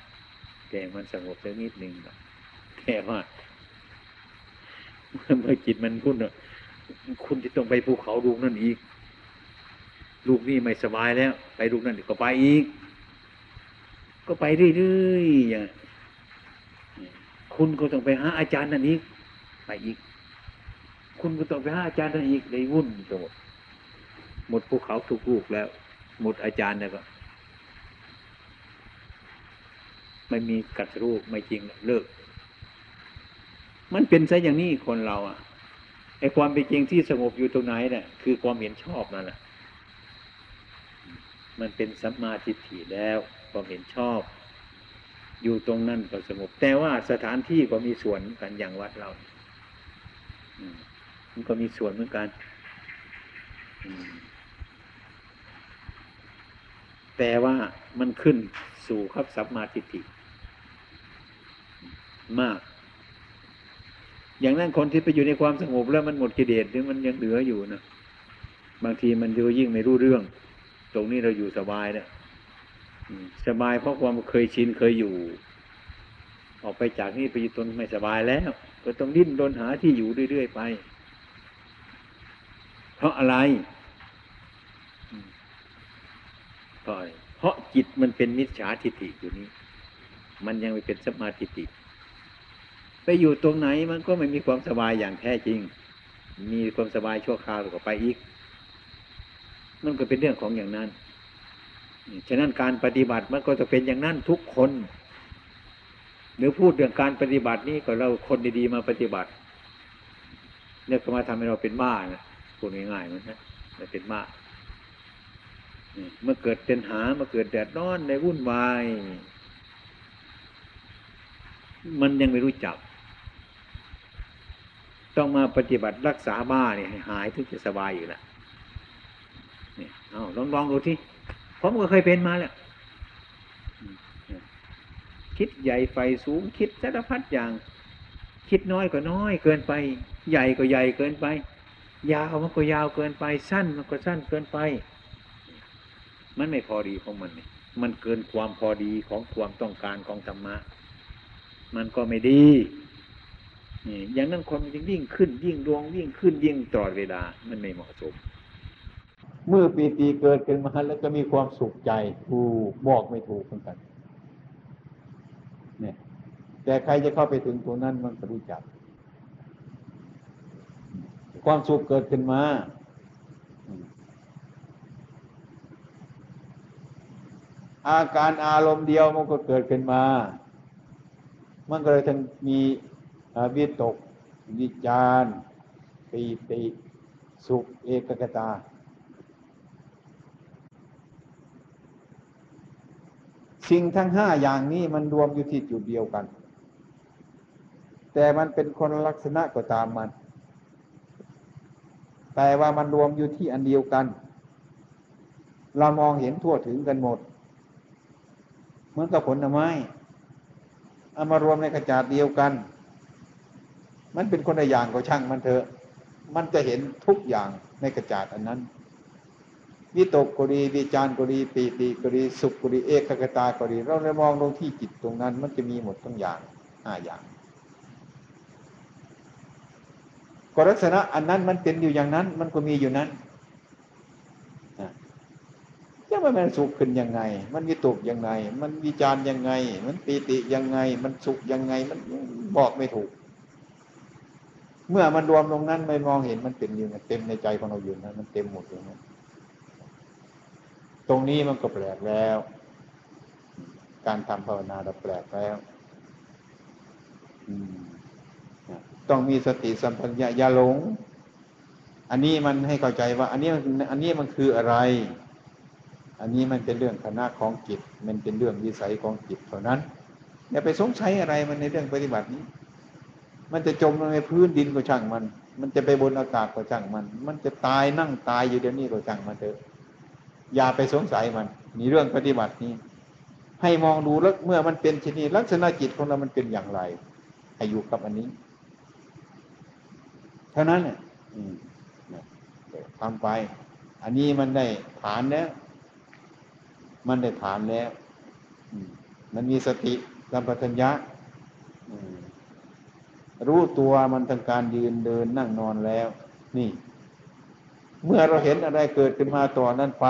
แต่มันสงบสักนิดนึงแต่ว่าเมื่อจิตมันพุ่นอะคุณจะต้องไปภูเขาลูกนั่นอีก ลูกนี่ไม่สบายแล้ว ไปลูกนั่นก็ไปอีก ก็ไปเรื่อยๆอย่างคุณก็ต้องไปหาอาจารย์นั่นอีกไปอีก คุณก็ต้องไปหาอาจารย์นั่นอีกเลยวุ่นไปหมดหมดภูเขาทุกลูกแล้ว หมดอาจารย์แล้วก็ ไม่มีกัดรูปไม่จริงเลิก มันเป็นซะอย่างนี้คนเราอะไอความเป็นจริงที่สงบอยู่ตรงไหนเนี่ยคือความเห็นชอบนั่นแหละ มันเป็นสัมมาทิฏฐิแล้วความเห็นชอบ อยู่ตรงนั้นก็สงบแต่ว่าสถานที่ก็มีส่วนเหมือนกันอย่างวัดเรามันก็มีส่วนเหมือนกันแต่ว่ามันขึ้นสู่ครับสัมมาทิฏฐิมาก อย่างนั้นคนที่ไปอยู่ในความสงบแล้วมันหมดกิเลสหรือมันยังเหลืออยู่นะบางทีมันจะยิ่งไม่รู้เรื่อง ตรงนี้เราอยู่สบายเนี่ยสบายเพราะความเคยชินเคยอยู่ ออกไปจากนี่ไปอยู่ตนไม่สบายแล้ว ก็ต้องดิ้นรนหาที่อยู่เรื่อยๆไป เพราะอะไรเพราะเพราะจิตมันเป็นมิจฉาทิฏฐิอยู่นี้ มันยังไม่เป็นสมาทิฏฐิไปอยู่ตรงไหนมันก็ไม่มีความสบายอย่างแท้จริง มีความสบายชั่วคราวแล้วก็ไปอีก มันก็เป็นเรื่องของอย่างนั้น ฉะนั้นการปฏิบัติมันก็จะเป็นอย่างนั้นทุกคน หรือพูดเรื่องการปฏิบัตินี่ก็เราคนดีๆมาปฏิบัติเนี่ยก็มาทำให้เราเป็นบ้านะพูดง่ายๆมันนะเราเป็นบ้าเมื่อเกิดเป็นหามื่อเกิดแดดร้อนในวุ่นวาย มันยังไม่รู้จัก ต้องมาปฏิบัติรักษาบ้าเนี่ยให้หายถึงจะสบายอยู่แล้ว เอาลองลองดูที่ผมก็เคยเป็นมาแล้วคิดใหญ่ไฟสูงคิดสารพัดอย่าง คิดน้อยก็น้อยเกินไป ใหญ่ก็ใหญ่เกินไป ยาวมันก็ยาวเกินไป สั้นมันก็สั้นเกินไป มันไม่พอดีของมันนี่มันเกินความพอดีของความต้องการของธรรมะ มันก็ไม่ดีอย่างนั้นคนมันจึงยิ่งขึ้น ยิ่งดวงยิ่งขึ้นยิ่งตลอดเวลา มันไม่เหมาะสม เมื่อปีติเกิดขึ้นมาแล้วก็มีความสุขใจถูกบอกไม่ถูกเหมือนกัน เนี่ย แต่ใครจะเข้าไปถึงตรงนั้นมันก็รู้จัก ความสุขเกิดขึ้นมาอาการอารมณ์เดียวมันก็เกิดขึ้นมา มันก็เลยทั้งมีอาวิตกวิจารปีติ สุขเอกกตา สิ่งทั้งห้าอย่างนี้มันรวมอยู่ที่จุดเดียวกัน แต่มันเป็นคนลักษณะก็ตามมัน แต่ว่ามันรวมอยู่ที่อันเดียวกัน เรามองเห็นทั่วถึงกันหมด เหมือนกับผลไม้เอามารวมในกระจาดเดียวกัน มันเป็นคนละอย่างก็ช่างมันเถอะ มันจะเห็นทุกอย่างในกระจาดอันนั้น วิตกก็ดีวิจารก็ดีปีติก็ดีสุขก็ดีเอกคตาก็ดี เราเลยมองลงที่จิตตรงนั้น มันจะมีหมดทั้งอย่างห้าอย่างก็ลักษณะอันนั้นมันเป็นอยู่อย่างนั้น มันก็มีอยู่นั้นจะว่ามันสุขขึ้นยังไง มันวิตกยังไง มันวิจารยังไง มันปีติยังไง มันสุขยังไง มันบอกไม่ถูก เมื่อมันรวมลงนั้นไม่มองเห็นมันเป็นอยู่เต็มในใจของเราอยู่นั้นมันเต็มหมดอยู่นั้น ตรงนี้มันก็แปลกแล้ว การทำภาวนาเราแปลกแล้วต้องมีสติสัมปชัญญะอย่าหลง อันนี้มันให้เข้าใจว่า อันนี้อันนี้มันคืออะไร อันนี้มันเป็นเรื่องคณะของจิต มันเป็นเรื่องวิสัยของจิตเท่านั้นอย่าไปสงสัยอะไรมันในเรื่องปฏิบัตินี้ มันจะจมลงในพื้นดินก็ช่างมัน มันจะไปบนอากาศก็ช่างมัน มันจะตายนั่งตายอยู่เดี๋ยวนี้ก็ช่างมันเถอะ อย่าไปสงสัยมันนี่เรื่องปฏิบัตินี้ ให้มองดูแล้วเมื่อมันเป็นชนิดลักษณะจิตของเรามันเป็นอย่างไรให้อยู่กับอันนี้ เท่านั้นเนี่ยทำไป อันนี้มันได้ฐานแล้วมันได้ฐานแล้วมันมีสติสัมปชัญญะรู้ตัวมันทางการยืนเดินนั่งนอนแล้ว นี่ เมื่อเราเห็นอะไรเกิดขึ้นมาต่อนั้นไป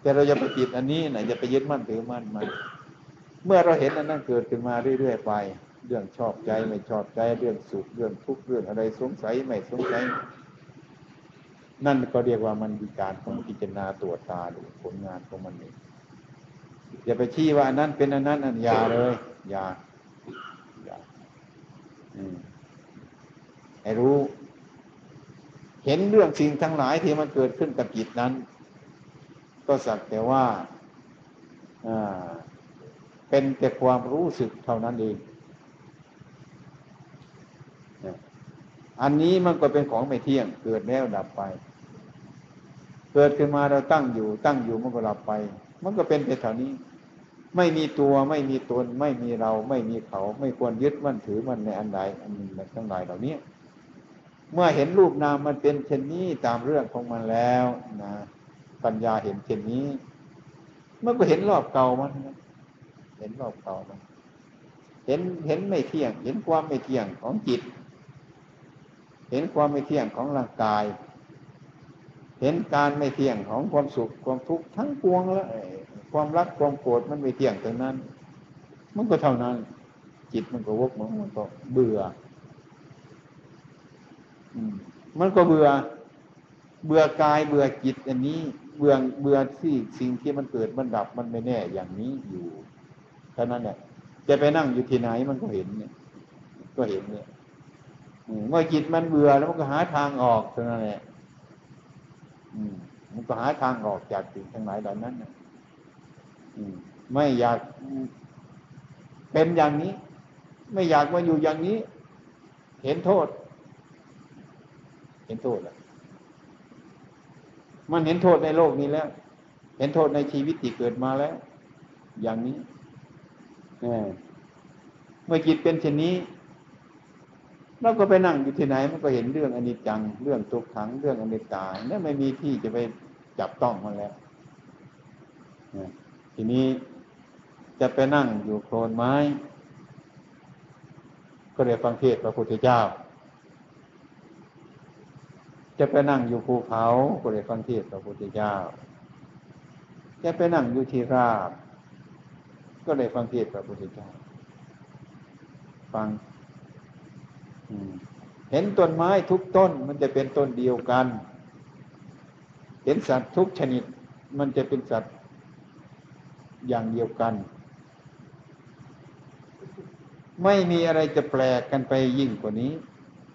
แต่เราจะไปติดอันนี้นะอย่าไปยึดมั่นถือมั่นมันเมื่อเราเห็นอันนั้นเกิดขึ้นมาเรื่อยๆไป เรื่องชอบใจไม่ชอบใจเรื่องสุขเรื่องทุกข์เรื่องอะไรสงสัยไม่สงสัยนั่นก็เรียกว่ามันมีการของพิจารณาตรวจตาดูผลงานของมันเองอย่าไปชี้ว่าอันนั้นเป็นอันนั้นอันยาเลยยาอย่าอืมให้รู้ เห็นเรื่องสิ่งทั้งหลายที่มันเกิดขึ้นกับจิตนั้น ก็สักแต่ว่าเป็นแต่ความรู้สึกเท่านั้นเอง อันนี้มันก็เป็นของไม่เที่ยง เกิดแล้วดับไป เกิดขึ้นมาเราตั้งอยู่ ตั้งอยู่มันก็ดับไป มันก็เป็นแต่เท่านี้ ไม่มีตัวไม่มีตน ไม่มีเราไม่มีเขา ไม่ควรยึดมั่นถือมันในอันใดอันหนึ่งทั้งหลายเหล่านี้ เมื่อเห็นรูปนามมันเป็นเช่นนี้ตามเรื่องของมันแล้วนะปัญญาเห็นเช่นนี้มันก็เห็นรอบเก่ามันเห็นรอบเก่ามัน เห็นเห็นไม่เที่ยง เห็นความไม่เที่ยงของจิต เห็นความไม่เที่ยงของร่างกาย เห็นการไม่เที่ยงของความสุขความทุกข์ทั้งปวงแล้วความรักความโกรธมันไม่เที่ยงตรงนั้น มันก็เท่านั้น จิตมันก็วกมันมันก็เบื่อ มันก็เบื่อ เบื่อกายเบื่อจิตอันนี้ เบื่อเบื่อที่สิ่งที่มันเกิดมันดับมันไม่แน่อย่างนี้อยู่เท่านั้นแหละจะไปนั่งอยู่ที่ไหนมันก็เห็นเนี่ย ก็เห็นเนี่ยเมื่อจิตมันเบื่อแล้วมันก็หาทางออกเท่านั้นแหละมันก็หาทางออกจากสิ่งทั้งหลายเหล่านั้นมไม่อยากเป็นอย่างนี้ ไม่อยากมาอยู่อย่างนี้ เห็นโทษ เห็นโทษแล้วมันเห็นโทษในโลกนี้แล้ว เห็นโทษในชีวิตที่เกิดมาแล้ว อย่างนี้เมื่อจิตเป็นเช่นนี้เราก็ไปนั่งอยู่ที่ไหน มันก็เห็นเรื่องอนิจจัง เรื่องทุกขัง เรื่องอนิจจาเนี่ยไม่มีที่จะไปจับต้องมันแล้วทีนี้จะไปนั่งอยู่โคลนไม้ ก็เลยฟังเทศพระพุทธเจ้า จะไปนั่งอยู่ภูเขาก็เลยฟังเทศพระพุทธเจ้า จะไปนั่งอยู่ที่ราบ ก็เลยฟังเทศพระพุทธเจ้า ฟังเห็นต้นไม้ทุกต้นมันจะเป็นต้นเดียวกัน เห็นสัตว์ทุกชนิด มันจะเป็นสัตว์อย่างเดียวกัน ไม่มีอะไรจะแปลกกันไปยิ่งกว่านี้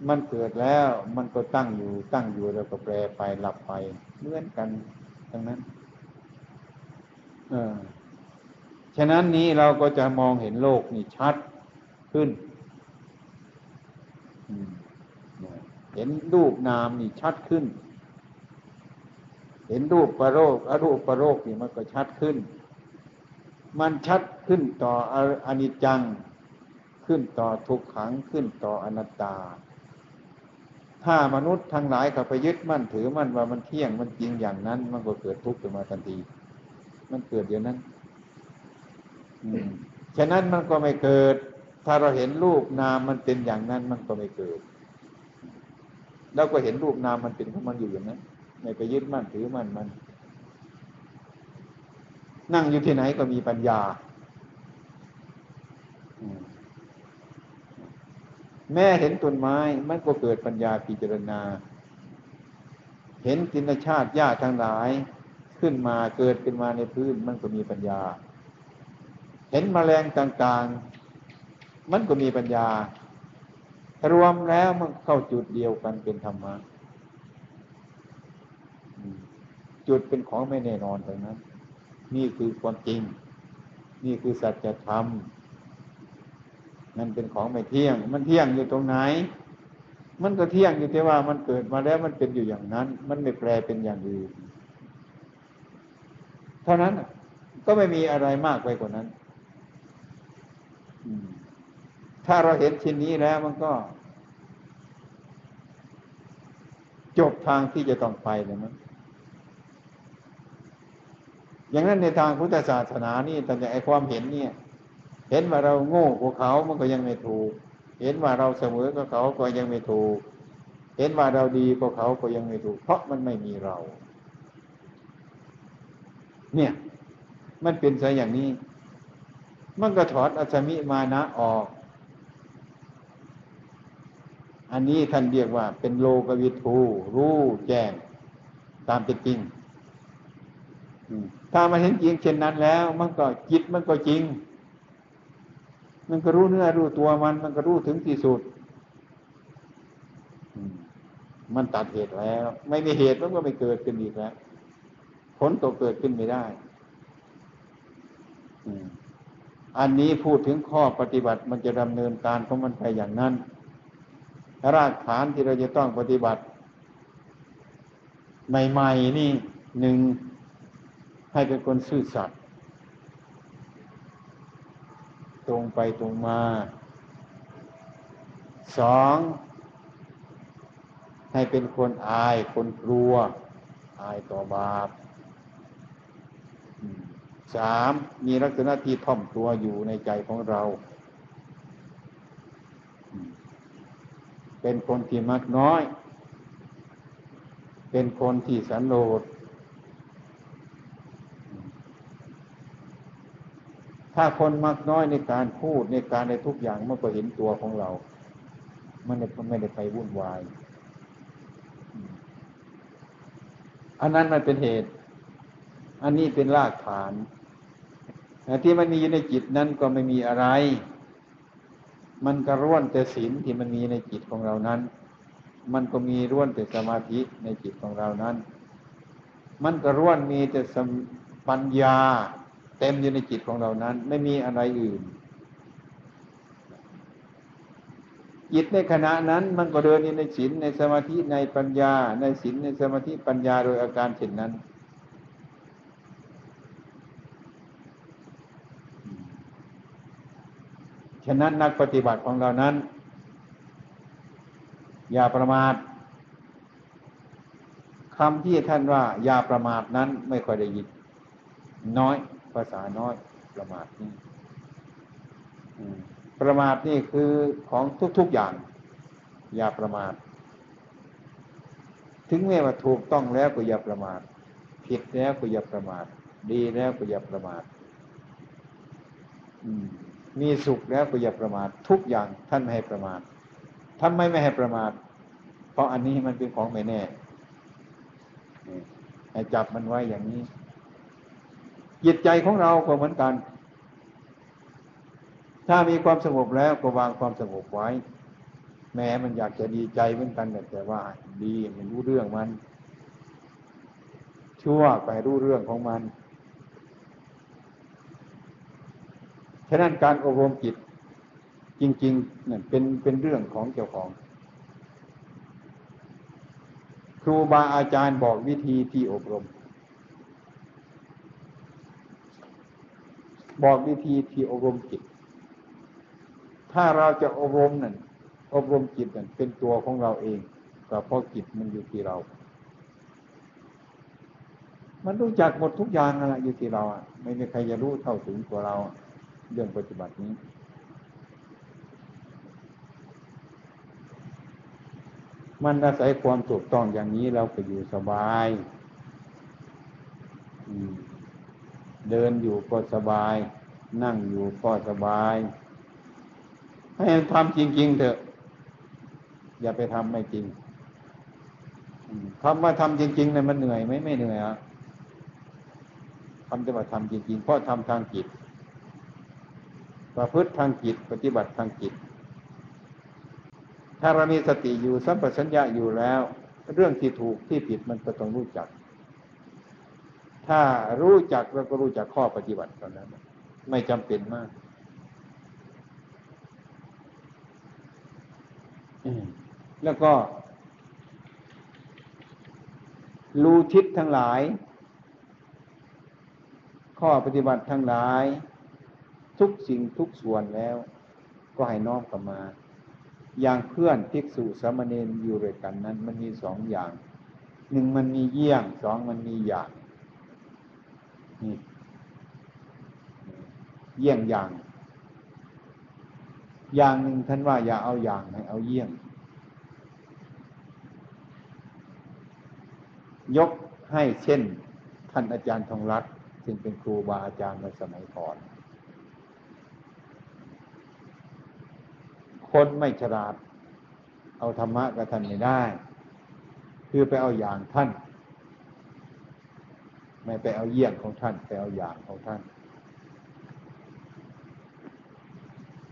มันเกิดแล้วมันก็ตั้งอยู่ตั้งอยู่แล้วก็แปรไปหลับไปเหมือนกันทั้งนั้น เออฉะนั้นนี้เราก็จะมองเห็นโลกนี่ชัดขึ้น เห็นรูปนามนี่ชัดขึ้น เห็นรูปประโรคอรูปประโรคนี่มันก็ชัดขึ้น มันชัดขึ้นต่ออนิจจัง ขึ้นต่อทุกขังขึ้นต่ออนัตตา ถ้ามนุษย์ทั้งหลายเขาไปยึดมั่นถือมั่นว่ามันเที่ยงมันจริงอย่างนั้น มันก็เกิดทุกข์ขึ้นมาทันที มันเกิดเดี๋ยวนั้นฉะนั้นมันก็ไม่เกิด ถ้าเราเห็นรูปนามมันเป็นอย่างนั้น มันก็ไม่เกิดเราก็เห็นรูปนามมันเป็นของมันอยู่อย่างนั้นไม่ไปยึดมั่นถือมั่นมัน นั่งอยู่ที่ไหนก็มีปัญญา แม่เห็นต้นไม้มันก็เกิดปัญญาพิจารณา เห็นจินชาติหญ้าทั้งหลาย ขึ้นมาเกิดขึ้นมาในพื้นมันก็มีปัญญา เห็นมแมลงต่างๆ มันก็มีปัญญา รวมแล้วมันเข้าจุดเดียวกันเป็นธรรมะจุดเป็นของไม่แน่นอนตรงนั้น นี่คือความจริง นี่คือสัจธรรม มันเป็นของไม่เที่ยง มันเที่ยงอยู่ตรงไหน มันก็เที่ยงอยู่ที่ว่ามันเกิดมาแล้วมันเป็นอยู่อย่างนั้น มันไม่แปลเป็นอย่างอื่นเท่านั้นก็ไม่มีอะไรมากไปกว่านั้นถ้าเราเห็นชิ้นนี้แล้วมันก็ จบทางที่จะต้องไปเลยมั้งอย่างนั้นในทางพุทธศาสนานี่แต่ไอความเห็นเนี่ย เห็นว่าเราโง่กว่าเขามันก็ยังไม่ถูก เห็นว่าเราเสมอกับเขาก็ยังไม่ถูก เห็นว่าเราดีกว่าเขาก็ยังไม่ถูก เพราะมันไม่มีเรา เนี่ย มันเป็นซะอย่างนี้ มันก็ถอดอัศมิมานะออก อันนี้ท่านเรียกว่าเป็นโลกวิทูรู้แจ้งตามเป็นจริงถ้ามันเห็นจริงเช่นนั้นแล้ว มันก็จิตมันก็จริง มันก็รู้เนื้อรู้ตัวมัน มันก็รู้ถึงที่สุด มันตัดเหตุแล้ว ไม่มีเหตุมันก็ไม่เกิดขึ้นอีกแล้ว ผลก็เกิดขึ้นไม่ได้อันนี้พูดถึงข้อปฏิบัติมันจะดำเนินการของมันไปอย่างนั้น รากฐานที่เราจะต้องปฏิบัติ ใหม่ ๆ นี่หนึ่งให้เป็นคนซื่อสัตย์ ตรงไปตรงมาสองให้เป็นคนอายคนกลัว อายต่อบาปสามมีลักษณะที่ท่อมตัวอยู่ในใจของเรา เป็นคนที่มักน้อย เป็นคนที่สันโดษ ถ้าคนมักน้อยในการพูดในการในทุกอย่างมันก็เห็นตัวของเรา มันไม่ได้ไปวุ่นวาย อันนั้นมันเป็นเหตุ อันนี้เป็นรากฐานที่มันมีอยู่ในจิตนั้นก็ไม่มีอะไร มันก็ร่วนแต่ศีลที่มันมีในจิตของเรานั้น มันก็มีร่วนแต่สมาธิในจิตของเรานั้น มันก็ร่วนมีแต่ปัญญา เต็มอยู่ในจิตของเรานั้น ไม่มีอะไรอื่น จิตในขณะนั้นมันก็เดินอยู่ในศีลในสมาธิในปัญญา ในศีลในสมาธิปัญญาโดยอาการเช่นนั้น ฉะนั้นนักปฏิบัติของเรานั้น อย่าประมาทคำที่ท่านว่า อย่าประมาทนั้นไม่ค่อยได้ยินน้อย ภาษาน้อย ประมาทนี่ประมาทนี่คือของทุก ๆอย่าง อย่าประมาท ถึงแม้ว่าถูกต้องแล้วก็อย่าประมาท ผิดแล้วก็อย่าประมาท ดีแล้วก็อย่าประมาทมีสุขแล้วก็อย่าประมาท ทุกอย่างท่านไม่ให้ประมาททำไมไม่ให้ประมาท เพราะอันนี้มันเป็นของไม่แน่ให้จับมันไว้อย่างนี้ จิตใจของเราก็เหมือนกัน ถ้ามีความสงบแล้วก็วางความสงบไว้ แม้มันอยากจะดีใจเหมือนกันแต่ว่า ดีมันรู้เรื่องมัน ชั่วไปรู้เรื่องของมันฉะนั้นการอบรมจิตจริงๆเนั่นเป็นเป็นเรื่องของเจ้าของ ครูบาอาจารย์บอกวิธีที่อบรม บอกวิธีที่อบรมจิต ถ้าเราจะอบรมนั่นอบรมจิตนั่นเป็นตัวของเราเองก็เพราะจิตมันอยู่ที่เรา มันรู้จักหมดทุกอย่างอะไรอยู่ที่เราอะ ไม่มีใครจะรู้เท่าถึงตัวเราเรื่องปฏิบัตินี้มันอาศัยความถูกต้องอย่างนี้เราก็อยู่สบาย อืม เดินอยู่ก็สบาย นั่งอยู่ก็สบาย ให้ทำจริง ๆ เถอะ อย่าไปทำไม่จริงคำว่าทำจริงๆเนี่ยมันเหนื่อยไหมไม่เหนื่อยอะคำจะว่าทำจริงๆ เพราะทำทางจิตประพฤติทางจิต ปฏิบัติทางจิต ถ้าเรามีสติอยู่สัมปชัญญะอยู่แล้ว เรื่องที่ถูกที่ผิดมันก็ต้องรู้จัก ถ้ารู้จักเราก็รู้จักข้อปฏิบัติเท่านั้นไม่จำเป็นมากแล้วก็รู้ทิศทั้งหลาย ข้อปฏิบัติทั้งหลาย ทุกสิ่งทุกส่วนแล้ว ก็ให้น้อมกลับมา อย่างเพื่อนภิกษุสามเณรอยู่ด้วยกันนั้น มันมีสองอย่าง หนึ่งมันมีเยี่ยงสองมันมีอย่าง นี่เยี่ยงอย่าง อย่างหนึ่งท่านว่าอย่าเอาอย่างให้เอาเยี่ยง ยกให้เช่นท่านอาจารย์ทองรัตน์ซึ่งเป็นครูบาอาจารย์ในสมัยก่อน คนไม่ฉลาด เอาธรรมะกับท่านไม่ได้ คือไปเอาอย่างท่าน ไม่ไปเอาเยี่ยงของท่านไปเอาอย่างของท่าน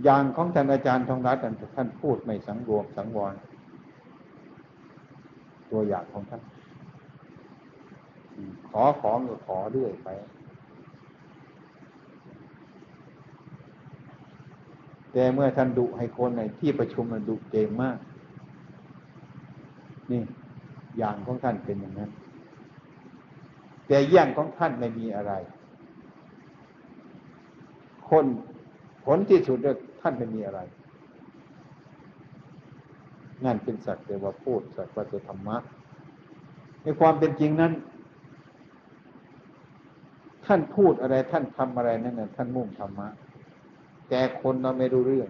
อย่างของท่านอาจารย์ทองรัตน์ท่านพูดไม่สังรวมสังวร ตัวอย่างของท่าน ขอของก็ขอเรื่อยไป แต่เมื่อท่านดุให้คนในที่ประชุมมันดุเก่งมาก นี่ อย่างของท่านเป็นอย่างนั้น แต่เยี่ยงของท่านไม่มีอะไร คนผลที่สุดเลยท่านไม่มีอะไรนั่นเป็นสักแต่ว่าพูดสักว่าจะธรรมะ ในความเป็นจริงนั้น ท่านพูดอะไรท่านทำอะไรนั่นน่ะท่านมุ่งธรรมะ แต่คนเราไม่รู้เรื่อง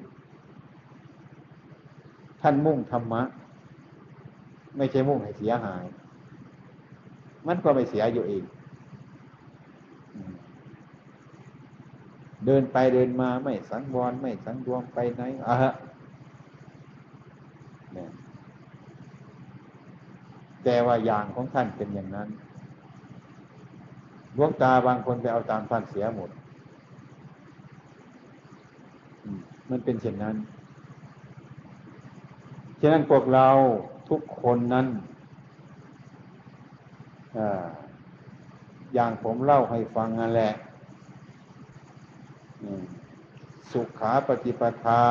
ท่านมุ่งธรรมะ ไม่ใช่มุ่งให้เสียหาย มันก็ไม่เสียอยู่เองเดินไปเดินมาไม่สังวรไม่สังรวมไปไหนอะฮะแต่ว่าอย่างของท่านเป็นอย่างนั้นดวงตาบางคนไปเอาตามท่านเสียหมด มันเป็นเช่นนั้น ฉะนั้นพวกเราทุกคนนั้น อย่างผมเล่าให้ฟังนั่นแหละสุขาปฏิปทา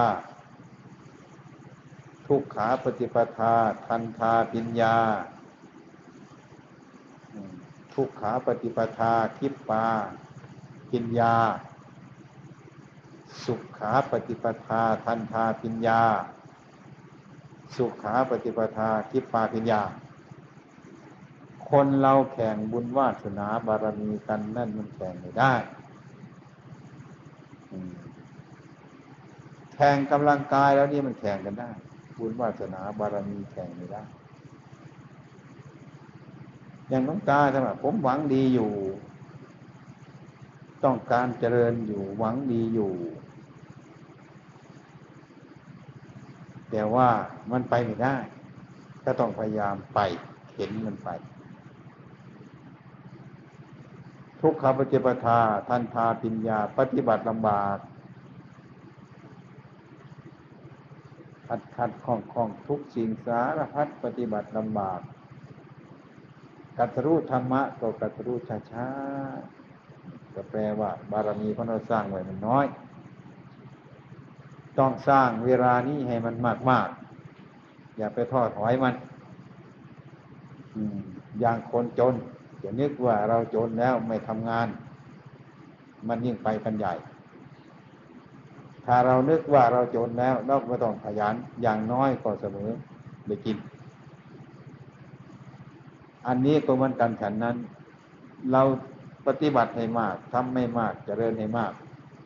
ทุกขาปฏิปทา ทันทาปิญญา ทุกขาปฏิปทาคิปปาปิญญา สุขาปฏิปทา ทันทาปิญญา สุขาปฏิปทาคิปปาปิญญา คนเราแข่งบุญวาสนาบารมีกันนั่นมันแข่งไม่ได้แข่งกำลังกายแล้วนี่มันแข่งกันได้ บุญวาสนาบารมีแข่งไม่ได้ อย่างน้องตาใช่ไหมผมหวังดีอยู่ ต้องการเจริญอยู่หวังดีอยู่ แต่ว่ามันไปไม่ได้ ก็ต้องพยายามไปเห็นมันไป ทุกขปฏิปทา ทันทาปิญญา ปฏิบัติลำบาก ขัดขัดข้องข้องทุกสิ่งสารพัดปฏิบัติลำบาก กัตรู้ธรรมะก็กัตรู้ช้าช้าก็แปลว่า บารมีของเราสร้างไว้มันน้อย ต้องสร้างเวลานี้ให้มันมากมากอย่าไปทอดถอยมัน อย่างคนจน จะนึกว่าเราจนแล้วไม่ทำงาน มันยิ่งไปกันใหญ่ ถ้าเรานึกว่าเราจนแล้วเราก็ต้องขยันอย่างน้อยก็เสมอได้กิน อันนี้ก็เหมือนกันฉันนั้น เราปฏิบัติให้มากทำไม่มากจเจริญให้มาก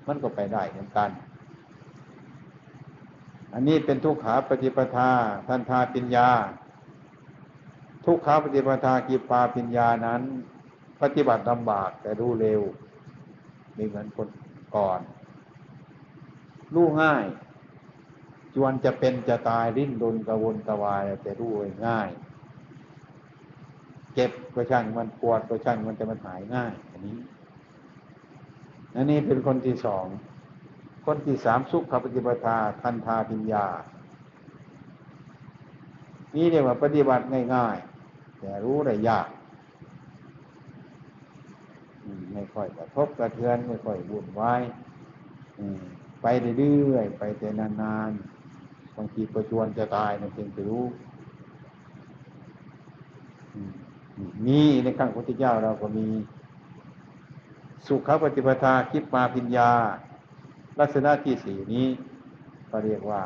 มันก็ไปได้เหมือนกัน อันนี้เป็นทุกขาปฏิปทา ทันทาปิญญา ทุกขาปฏิปทากิปาปิญญานั้น ปฏิบัติลำบากแต่รู้เร็วมีเหมือนคนก่อนรู้ง่าย จวนจะเป็นจะตายริ้นรนกระวนกระวายแต่รู้ง่าย เจ็บก็ช่างมันปวดก็ช่างมันจะมันหายง่าย อันนี้อันนี้เป็นคนที่สองคนที่สามสุขปฏิปทาทันทาปิญญา นี่เรียกว่าปฏิบัติง่ายๆ แต่รู้ได้ยากไม่ค่อยกระทบกระเทือนไม่ค่อยวุ่นวายไปเรื่อยๆไปแต่นานๆบางทีก็ชวนจะตายมันเพียงจะรู้มีในขั้งพุทธเจ้าเราก็มี สุขปฏิปทาคิดมาพิญญา ลักษณะที่สี่นี้ก็เรียกว่า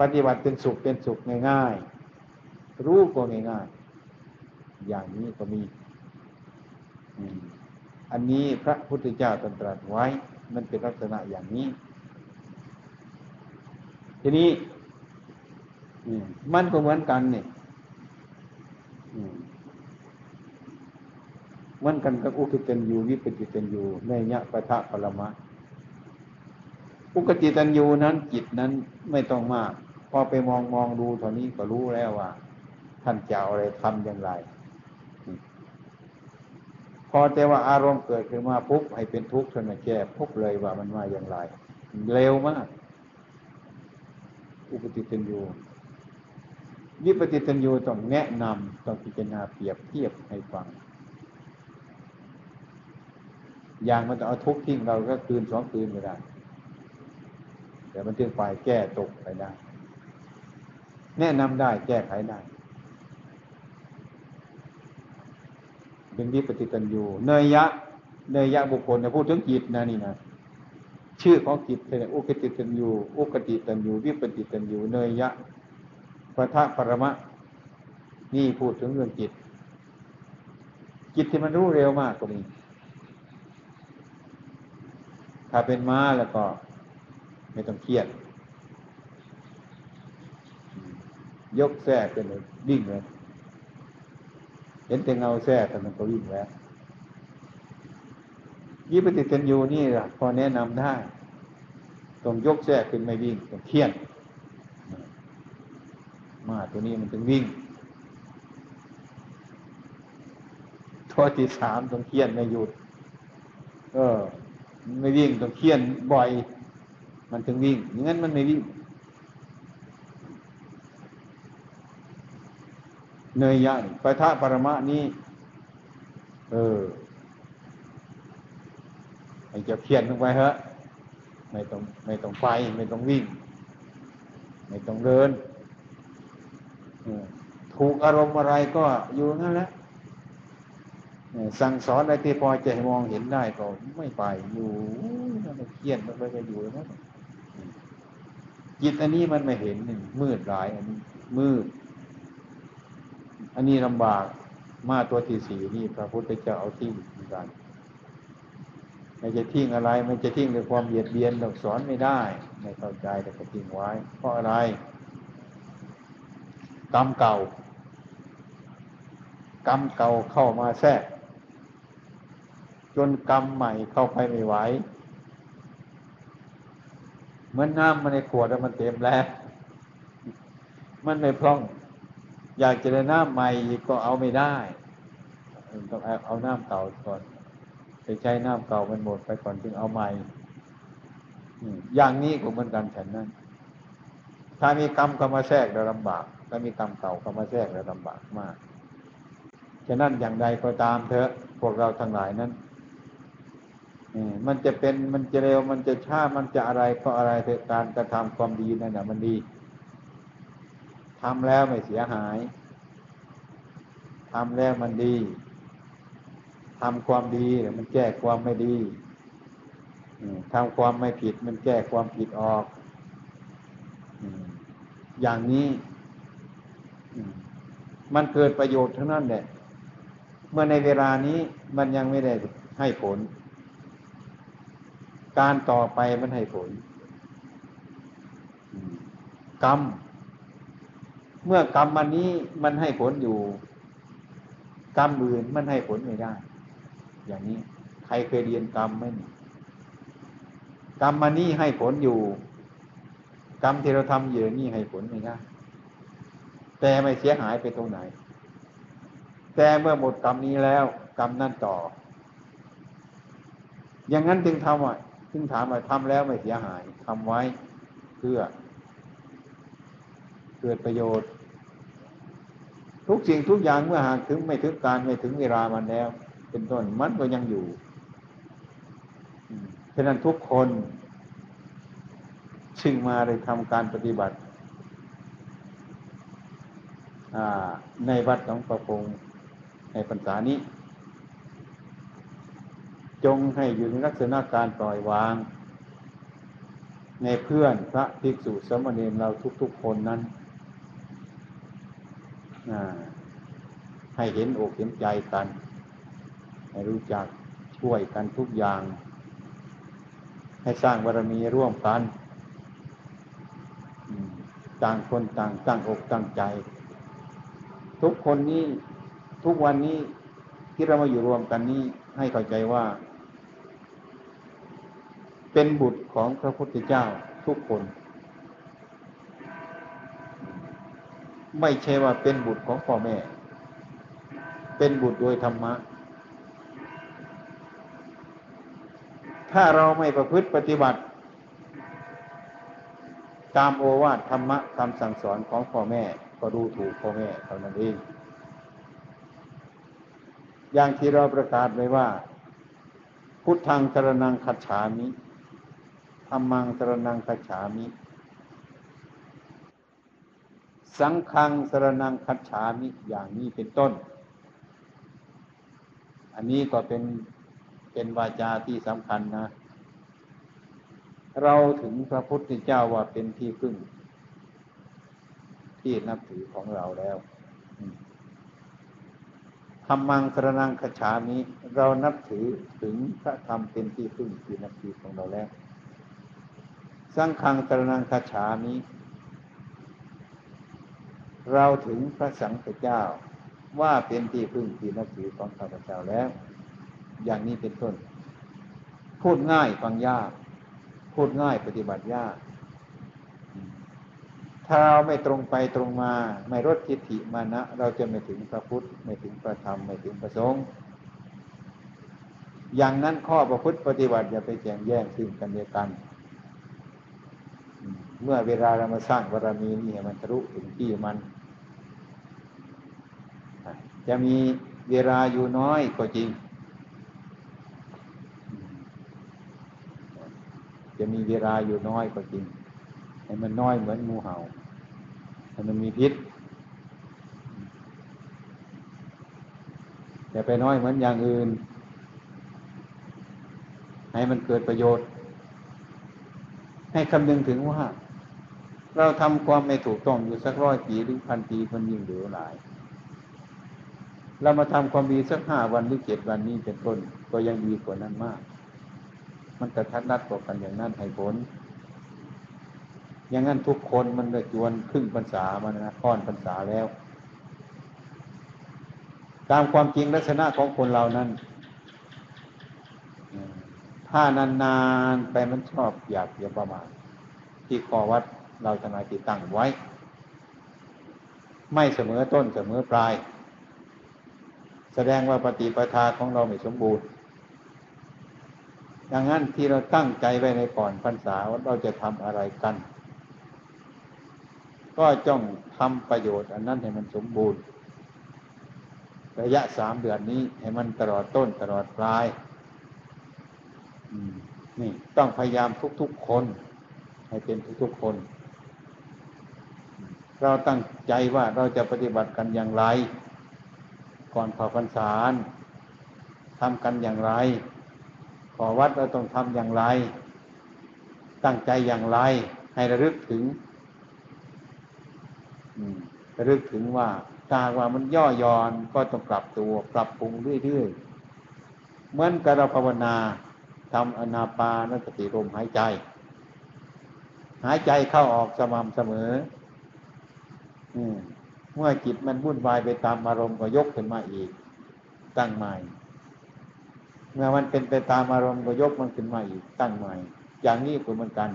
ปฏิบัติเป็นสุขเป็นสุขง่ายๆ รู้ก็ง่ายๆอย่างนี้ก็มี อันนี้พระพุทธเจ้าตรัสไว้ มันเป็นลักษณะอย่างนี้ ทีนี้มันก็เหมือนกันเนี่ยมเหมันกันกับอุคติตันยูวิปจิตันยูในยะปะทะปรมะอุกติตันยูนั้นจิตนั้นไม่ต้องมาก พอไปมองมองดูเท่านี้ก็รู้แล้วว่า ท่านจะเอาอะไรทำอย่างไร พอแต่ว่าอารมณ์เกิดขึ้นมาปุ๊บให้เป็นทุกข์ท่านแก้ปุ๊บเลยว่ามันมาอย่างไร เร็วมาก อุปติตันยูวิปติตันยูต้องแนะนำต้องพิจารณาเปรียบเทียบให้ฟัง อย่างมันจะเอาทุกข์ทิ้งเราก็คืนสองคืนไม่ได้แต่มันถึงฝ่ายแก้ตกไปได้ แนะนำได้แก้ไขได้ เป็นวิปฏิตันยูเนยยะเนยยะบุคคลเนี่ยพูดถึงจิตนะนี่นะชื่อของจิตเป็นอุกติตันยูอุกติตันยูวิปฏิตันยูเนยยะปะทะปรมะ นี่พูดถึงเรื่องจิต จิตที่มันรู้เร็วมากกว่านี้ถ้าเป็นม้าแล้วก็ ไม่ต้องเครียด ยกแส้ขึ้นเลยวิ่งเลย เห็นแต่เงาแส้แต่มันก็วิ่งแล้วยี่ปฏิเตนยูนี่ล่ะพอแนะนำได้ต้องยกแส้ขึ้นไม่วิ่งต้องเครียดมาตัวนี้มันถึงวิ่งตัวที่สามต้องเคียดไม่หยุด เออ ไม่วิ่งต้องเคียดบ่อย มันถึงวิ่งอย่างนั้นมันไม่วิ่ง เนยยะปะทะปรมะนี้ เออไอ้จะเพียนลงไปเถอะไม่ต้องไม่ต้องไป ไม่ต้องวิ่ง ไม่ต้องเดินถูกอารมณ์อะไรก็อยู่งั้นแหละสั่งสอนอะไรที่พอจะมองเห็นได้ก็ไม่ไปอยู่มันเครียดมันไปก็อยู่แล้วจิตอันนี้มันไม่เห็นมืดหลายอันนี้มืด อันนี้ลำบากมาตัวที่สี่นี่พระพุทธเจ้าเอาทิ้งเหมือนกันไม่จะทิ้งอะไรไม่จะทิ้งด้วยความเบียดเบียนเราสอนไม่ได้ไม่เข้าใจแต่ก็ทิ้งไว้ เพราะอะไรกรรมเก่ากรรมเก่าเข้ามาแทรก จนกรรมใหม่เข้าไปไม่ไหวเหมือนน้ำมันในขวดแล้วมันเต็มแล้ว มันไม่พร่อง อยากจะได้น้ำใหม่ก็เอาไม่ได้ต้องเอาน้ำเก่าก่อนไปใช้น้ำเก่ามันหมดไปก่อนจึงเอาใหม่อย่างนี้ก็เหมือนกันฉันนั้นถ้ามีกรรมเข้ามาแทรกเราลำบาก ถ้ามีกรรมเก่าเข้ามาแทรกเราลำบากมากฉะนั้นอย่างใดก็ตามเถอะพวกเราทั้งหลายนั้นมันจะเป็นมันจะเร็วมันจะช้ามันจะอะไรก็อะไรเถอะการกระทำความดีนั่นแหะมันดี ทำแล้วไม่เสียหายทำแล้วมันดีทำความดีมันแก้ความไม่ดีทำความไม่ผิดมันแก้ความผิดออก อย่างนี้ มันเกิดประโยชน์ทั้งนั้นแหละ เมื่อในเวลานี้มันยังไม่ได้ให้ผล การต่อไปมันให้ผล กรรม เมื่อกรรมมันนี้มันให้ผลอยู่ กรรมอื่นมันให้ผลไม่ได้ อย่างนี้ใครเคยเรียนกรรมไหมกรรมมันนี้ให้ผลอยู่ กรรมที่เราทำอยู่นี่ให้ผลไม่ได้แต่ไม่เสียหายไปตรงไหน แต่เมื่อหมดกรรมนี้แล้ว กรรมนั่นต่อ อย่างนั้นจึงทำว่าจึงถามว่าทำแล้วไม่เสียหายทำไว้เพื่อ เกิดประโยชน์ ทุกสิ่งทุกอย่างเมื่อหากถึงไม่ถึงการไม่ถึงเวลามันแล้ว เป็นต้นมันก็ยังอยู่ฉะนั้นทุกคนซึ่งมาได้ทำการปฏิบัติในวัดหนองประพงในพรรษานี้ จงให้อยู่ในลักษณะการปล่อยวาง ในเพื่อนพระภิกษุสามเณรเราทุกๆคนนั้น ให้เห็นอกเห็นใจกัน ให้รู้จักช่วยกันทุกอย่าง ให้สร้างบารมีร่วมกัน ต่างคนต่างตั้งอกตั้งใจ ทุกคนนี้ทุกวันนี้ที่เรามาอยู่รวมกันนี้ให้เข้าใจว่า เป็นบุตรของพระพุทธเจ้าทุกคน ไม่ใช่ว่าเป็นบุตรของพ่อแม่ เป็นบุตรโดยธรรมะ ถ้าเราไม่ประพฤติปฏิบัติ ตามโอวาทธรรมะคำสั่งสอนของพ่อแม่ ก็ดูถูกพ่อแม่เท่านั้นเอง อย่างที่เราประกาศไว้ว่า พุทธังสรนังคัจฉามิธรรมังสรนังคัจฉามิ สังฆังสรนังคัจฉามิอย่างนี้เป็นต้น อันนี้ก็เป็นเป็นวาจาที่สำคัญนะ เราถึงพระพุทธเจ้าว่าเป็นที่พึ่ง ที่นับถือของเราแล้วธรรมังสรนังคจฉามิเรานับถือถึงพระธรรมเป็นที่พึ่งที่นับถือของเราแล้ว สังฆังสรนังคจฉามิ เราถึงพระสังฆเจ้าว่าเป็นที่พึ่งที่นับถือของข้าพเจ้าแล้ว อย่างนี้เป็นต้น พูดง่ายฟังยาก พูดง่ายปฏิบัติยาก ถ้าเราไม่ตรงไปตรงมา ไม่ลดทิฏฐิมานะ เราจะไม่ถึงพระพุทธ ไม่ถึงพระธรรม ไม่ถึงพระสงฆ์อย่างนั้นข้อประพฤติปฏิบัติอย่าไปแข่งแย่งซึ่งกันและกัน เมื่อเวลาเรามาสร้างบารมีนี่มันทะลุถึงที่มัน จะมีเวลาอยู่น้อยก็จริง จะมีเวลาอยู่น้อยก็จริงให้มันน้อยเหมือนงูเห่าให้มันมีพิษอย่าไปน้อยเหมือนอย่างอื่น ให้มันเกิดประโยชน์ ให้คำนึงถึงว่า เราทำความไม่ถูกต้องอยู่สักร้อยปีหรือพันปีมันยิ่งเหลือหลาย เรามาทำความดีสักห้าวันหรือเจ็ดวันนี้เป็นต้นก็ยังดีกว่านั้นมาก มันกระทัดรัดต่อกันอย่างนั้นให้ผล อย่างนั้นทุกคนมันได้จวนครึ่งพรรษามันนะค่อนพรรษาแล้ว ตามความจริงลักษณะของคนเรานั้นถ้านานๆไปมันชอบอยากอย่าประมาทที่ขอวัด เราทนาติดตั้งไว้ ไม่เสมอต้นเสมอปลาย แสดงว่าปฏิปทาของเราไม่สมบูรณ์ ดังนั้นที่เราตั้งใจไว้ในก่อนพรรษาว่าเราจะทำอะไรกัน ก็จ้องทำประโยชน์อันนั้นให้มันสมบูรณ์ ระยะสามเดือนนี้ให้มันตลอดต้นตลอดปลายนี่ต้องพยายามทุกๆคน ให้เป็นทุกๆคน เราตั้งใจว่าเราจะปฏิบัติกันอย่างไร ก่อนเผาพรรษาทำกันอย่างไร ขอวัดเราต้องทำอย่างไร ตั้งใจอย่างไร ให้ระลึกถึงระลึกถึงว่าตาว่ามันย่อหย่อนก็ต้องปรับตัวปรับปรุงเรื่อยๆเหมือนกับเราภาวนาทำอนาปานสติลมหายใจ หายใจเข้าออกสม่ำเสมอ เมื่อจิตมันวุ่นวายไปตามอารมณ์ก็ยกขึ้นมาอีก ตั้งใหม่ เมื่อมันเป็นไปตามอารมณ์ก็ยกมันขึ้นมาอีก ตั้งใหม่ อย่างนี้ก็เหมือนกัน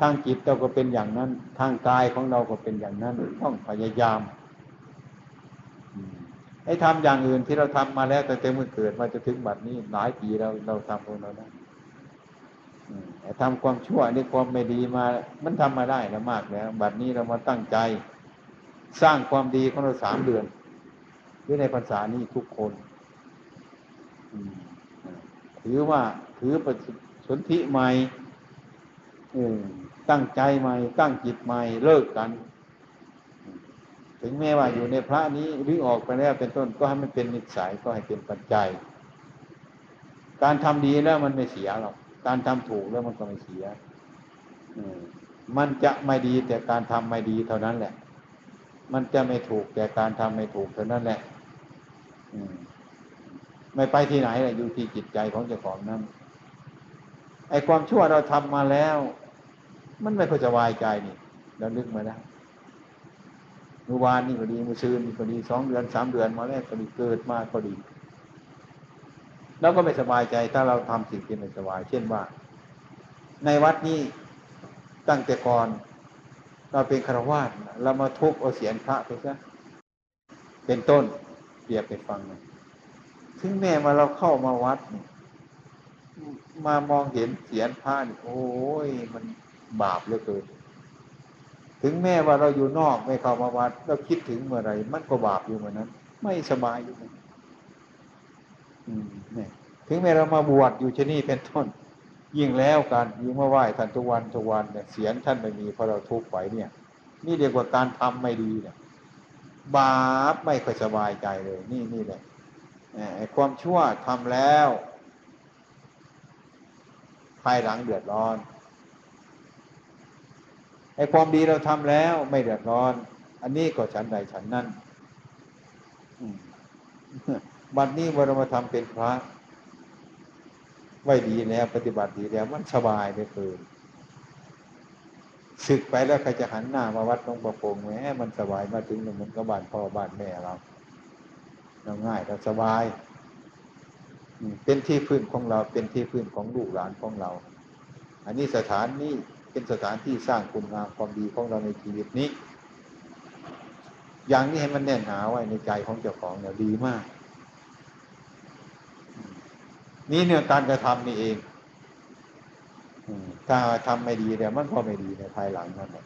ทางจิตเราก็เป็นอย่างนั้น ทางกายของเราก็เป็นอย่างนั้น ต้องพยายามไอ้ทำอย่างอื่นที่เราทำมาแล้วแต่เต็มมือเกิดมาจะถึงบัดนี้หลายปีเราเราทำของเรานะอืมแต่ทำความชั่วนี่ความไม่ดีมา มันทำมาได้แล้วมากแล้วบัดนี้เรามาตั้งใจ สร้างความดีของเราสามเดือนหรือในภาษานี้ทุกคนถือว่าถือปฏิสนธิใหม่ตั้งใจใหม่ ตั้งจิตใหม่เลิกกัน ถึงแม้ว่าอยู่ในพระนี้หรือออกไปแล้วเป็นต้นก็ให้มันเป็นนิสัยก็ให้เป็นปัจจัย การทำดีแล้วมันไม่เสียหรอกการทำถูกแล้วมันก็ไม่เสียออมันจะไม่ดีแต่การทำไม่ดีเท่านั้นแหละ มันจะไม่ถูกแต่การทำไม่ถูกเท่านั้นแหละ อืม ไม่ไปที่ไหนเลยอยู่ที่จิตใจของเจ้าของนั้นไอ้ความชั่วเราทำมาแล้ว มันไม่ค่อยสบายใจนี่เรานึกมาได้เมื่อวานนี่ก็ดีเมื่อซืนนี่ก็ดีสองเดือนสามเดือนมาแล้วก็ดีเกิดมาก็ดีเราก็ไม่สบายใจ ถ้าเราทำสิ่งที่ไม่สบาย เช่นว่า ในวัดนี้ตั้งแต่ก่อน เราเป็นคารวาสเรามาทุบเอาเสียนพระไปซะเป็นต้นเปรียบไปฟังหนะถึงแม้มาเราเข้ามาวัดมามองเห็นเสียนพระนี่โอ้ยมันบาปเหลือเกินถึงแม้ว่าเราอยู่นอกไม่เข้ามาวัดเราคิดถึงเมื่อไรมันก็บาปอยู่เหมือนนั้น ไม่สบายอยู่เหมือนนั้นอืมเนี่ยถึงแม้เรามาบวชอยู่ที่นี่เป็นต้น ยิ่งแล้วการยิ่งมาไหว้ท่านทุกวันทุกวันเนี่ยเสียงท่านไม่มีเพราะเราทุกข์ไหวเนี่ย นี่เรียกว่าการทำไม่ดีเนี่ยบาปไม่ค่อยสบายใจเลย นี่นี่แหละเอ่อไอความชั่วทำแล้ว ภายหลังเดือดร้อนไอ้ความดีเราทำแล้วไม่เดือดร้อน อันนี้ก็ฉันใดฉันนั่นบัดนี้วเรามาทำเป็นพระ ไว้ดีแล้ว ปฏิบัติดีแล้ว มันสบายเหลยเกินศึกไปแล้วใครจะหันหน้ามาวัดหลวงประพงแหมมันสบายมาถึงแล้วมันก็บ้านพ่อบ้านแม่เราเราง่ายเราสบายเป็นที่พื้นของเราเป็นที่พื้นของลูกหลานของเรา อันนี้สถานนี้เป็นสถานที่สร้างคุณงามความดีของเราในชีวิตนี้ อย่างนี้ให้มันแน่นหนาไว้ในใจของเจ้าของเนี่ยดีมาก นี่เนี่ยการกระทำนี่เองถ้าทำไม่ดีเนี่ยมันก็ไม่ดีในภายหลังนั่นแหละ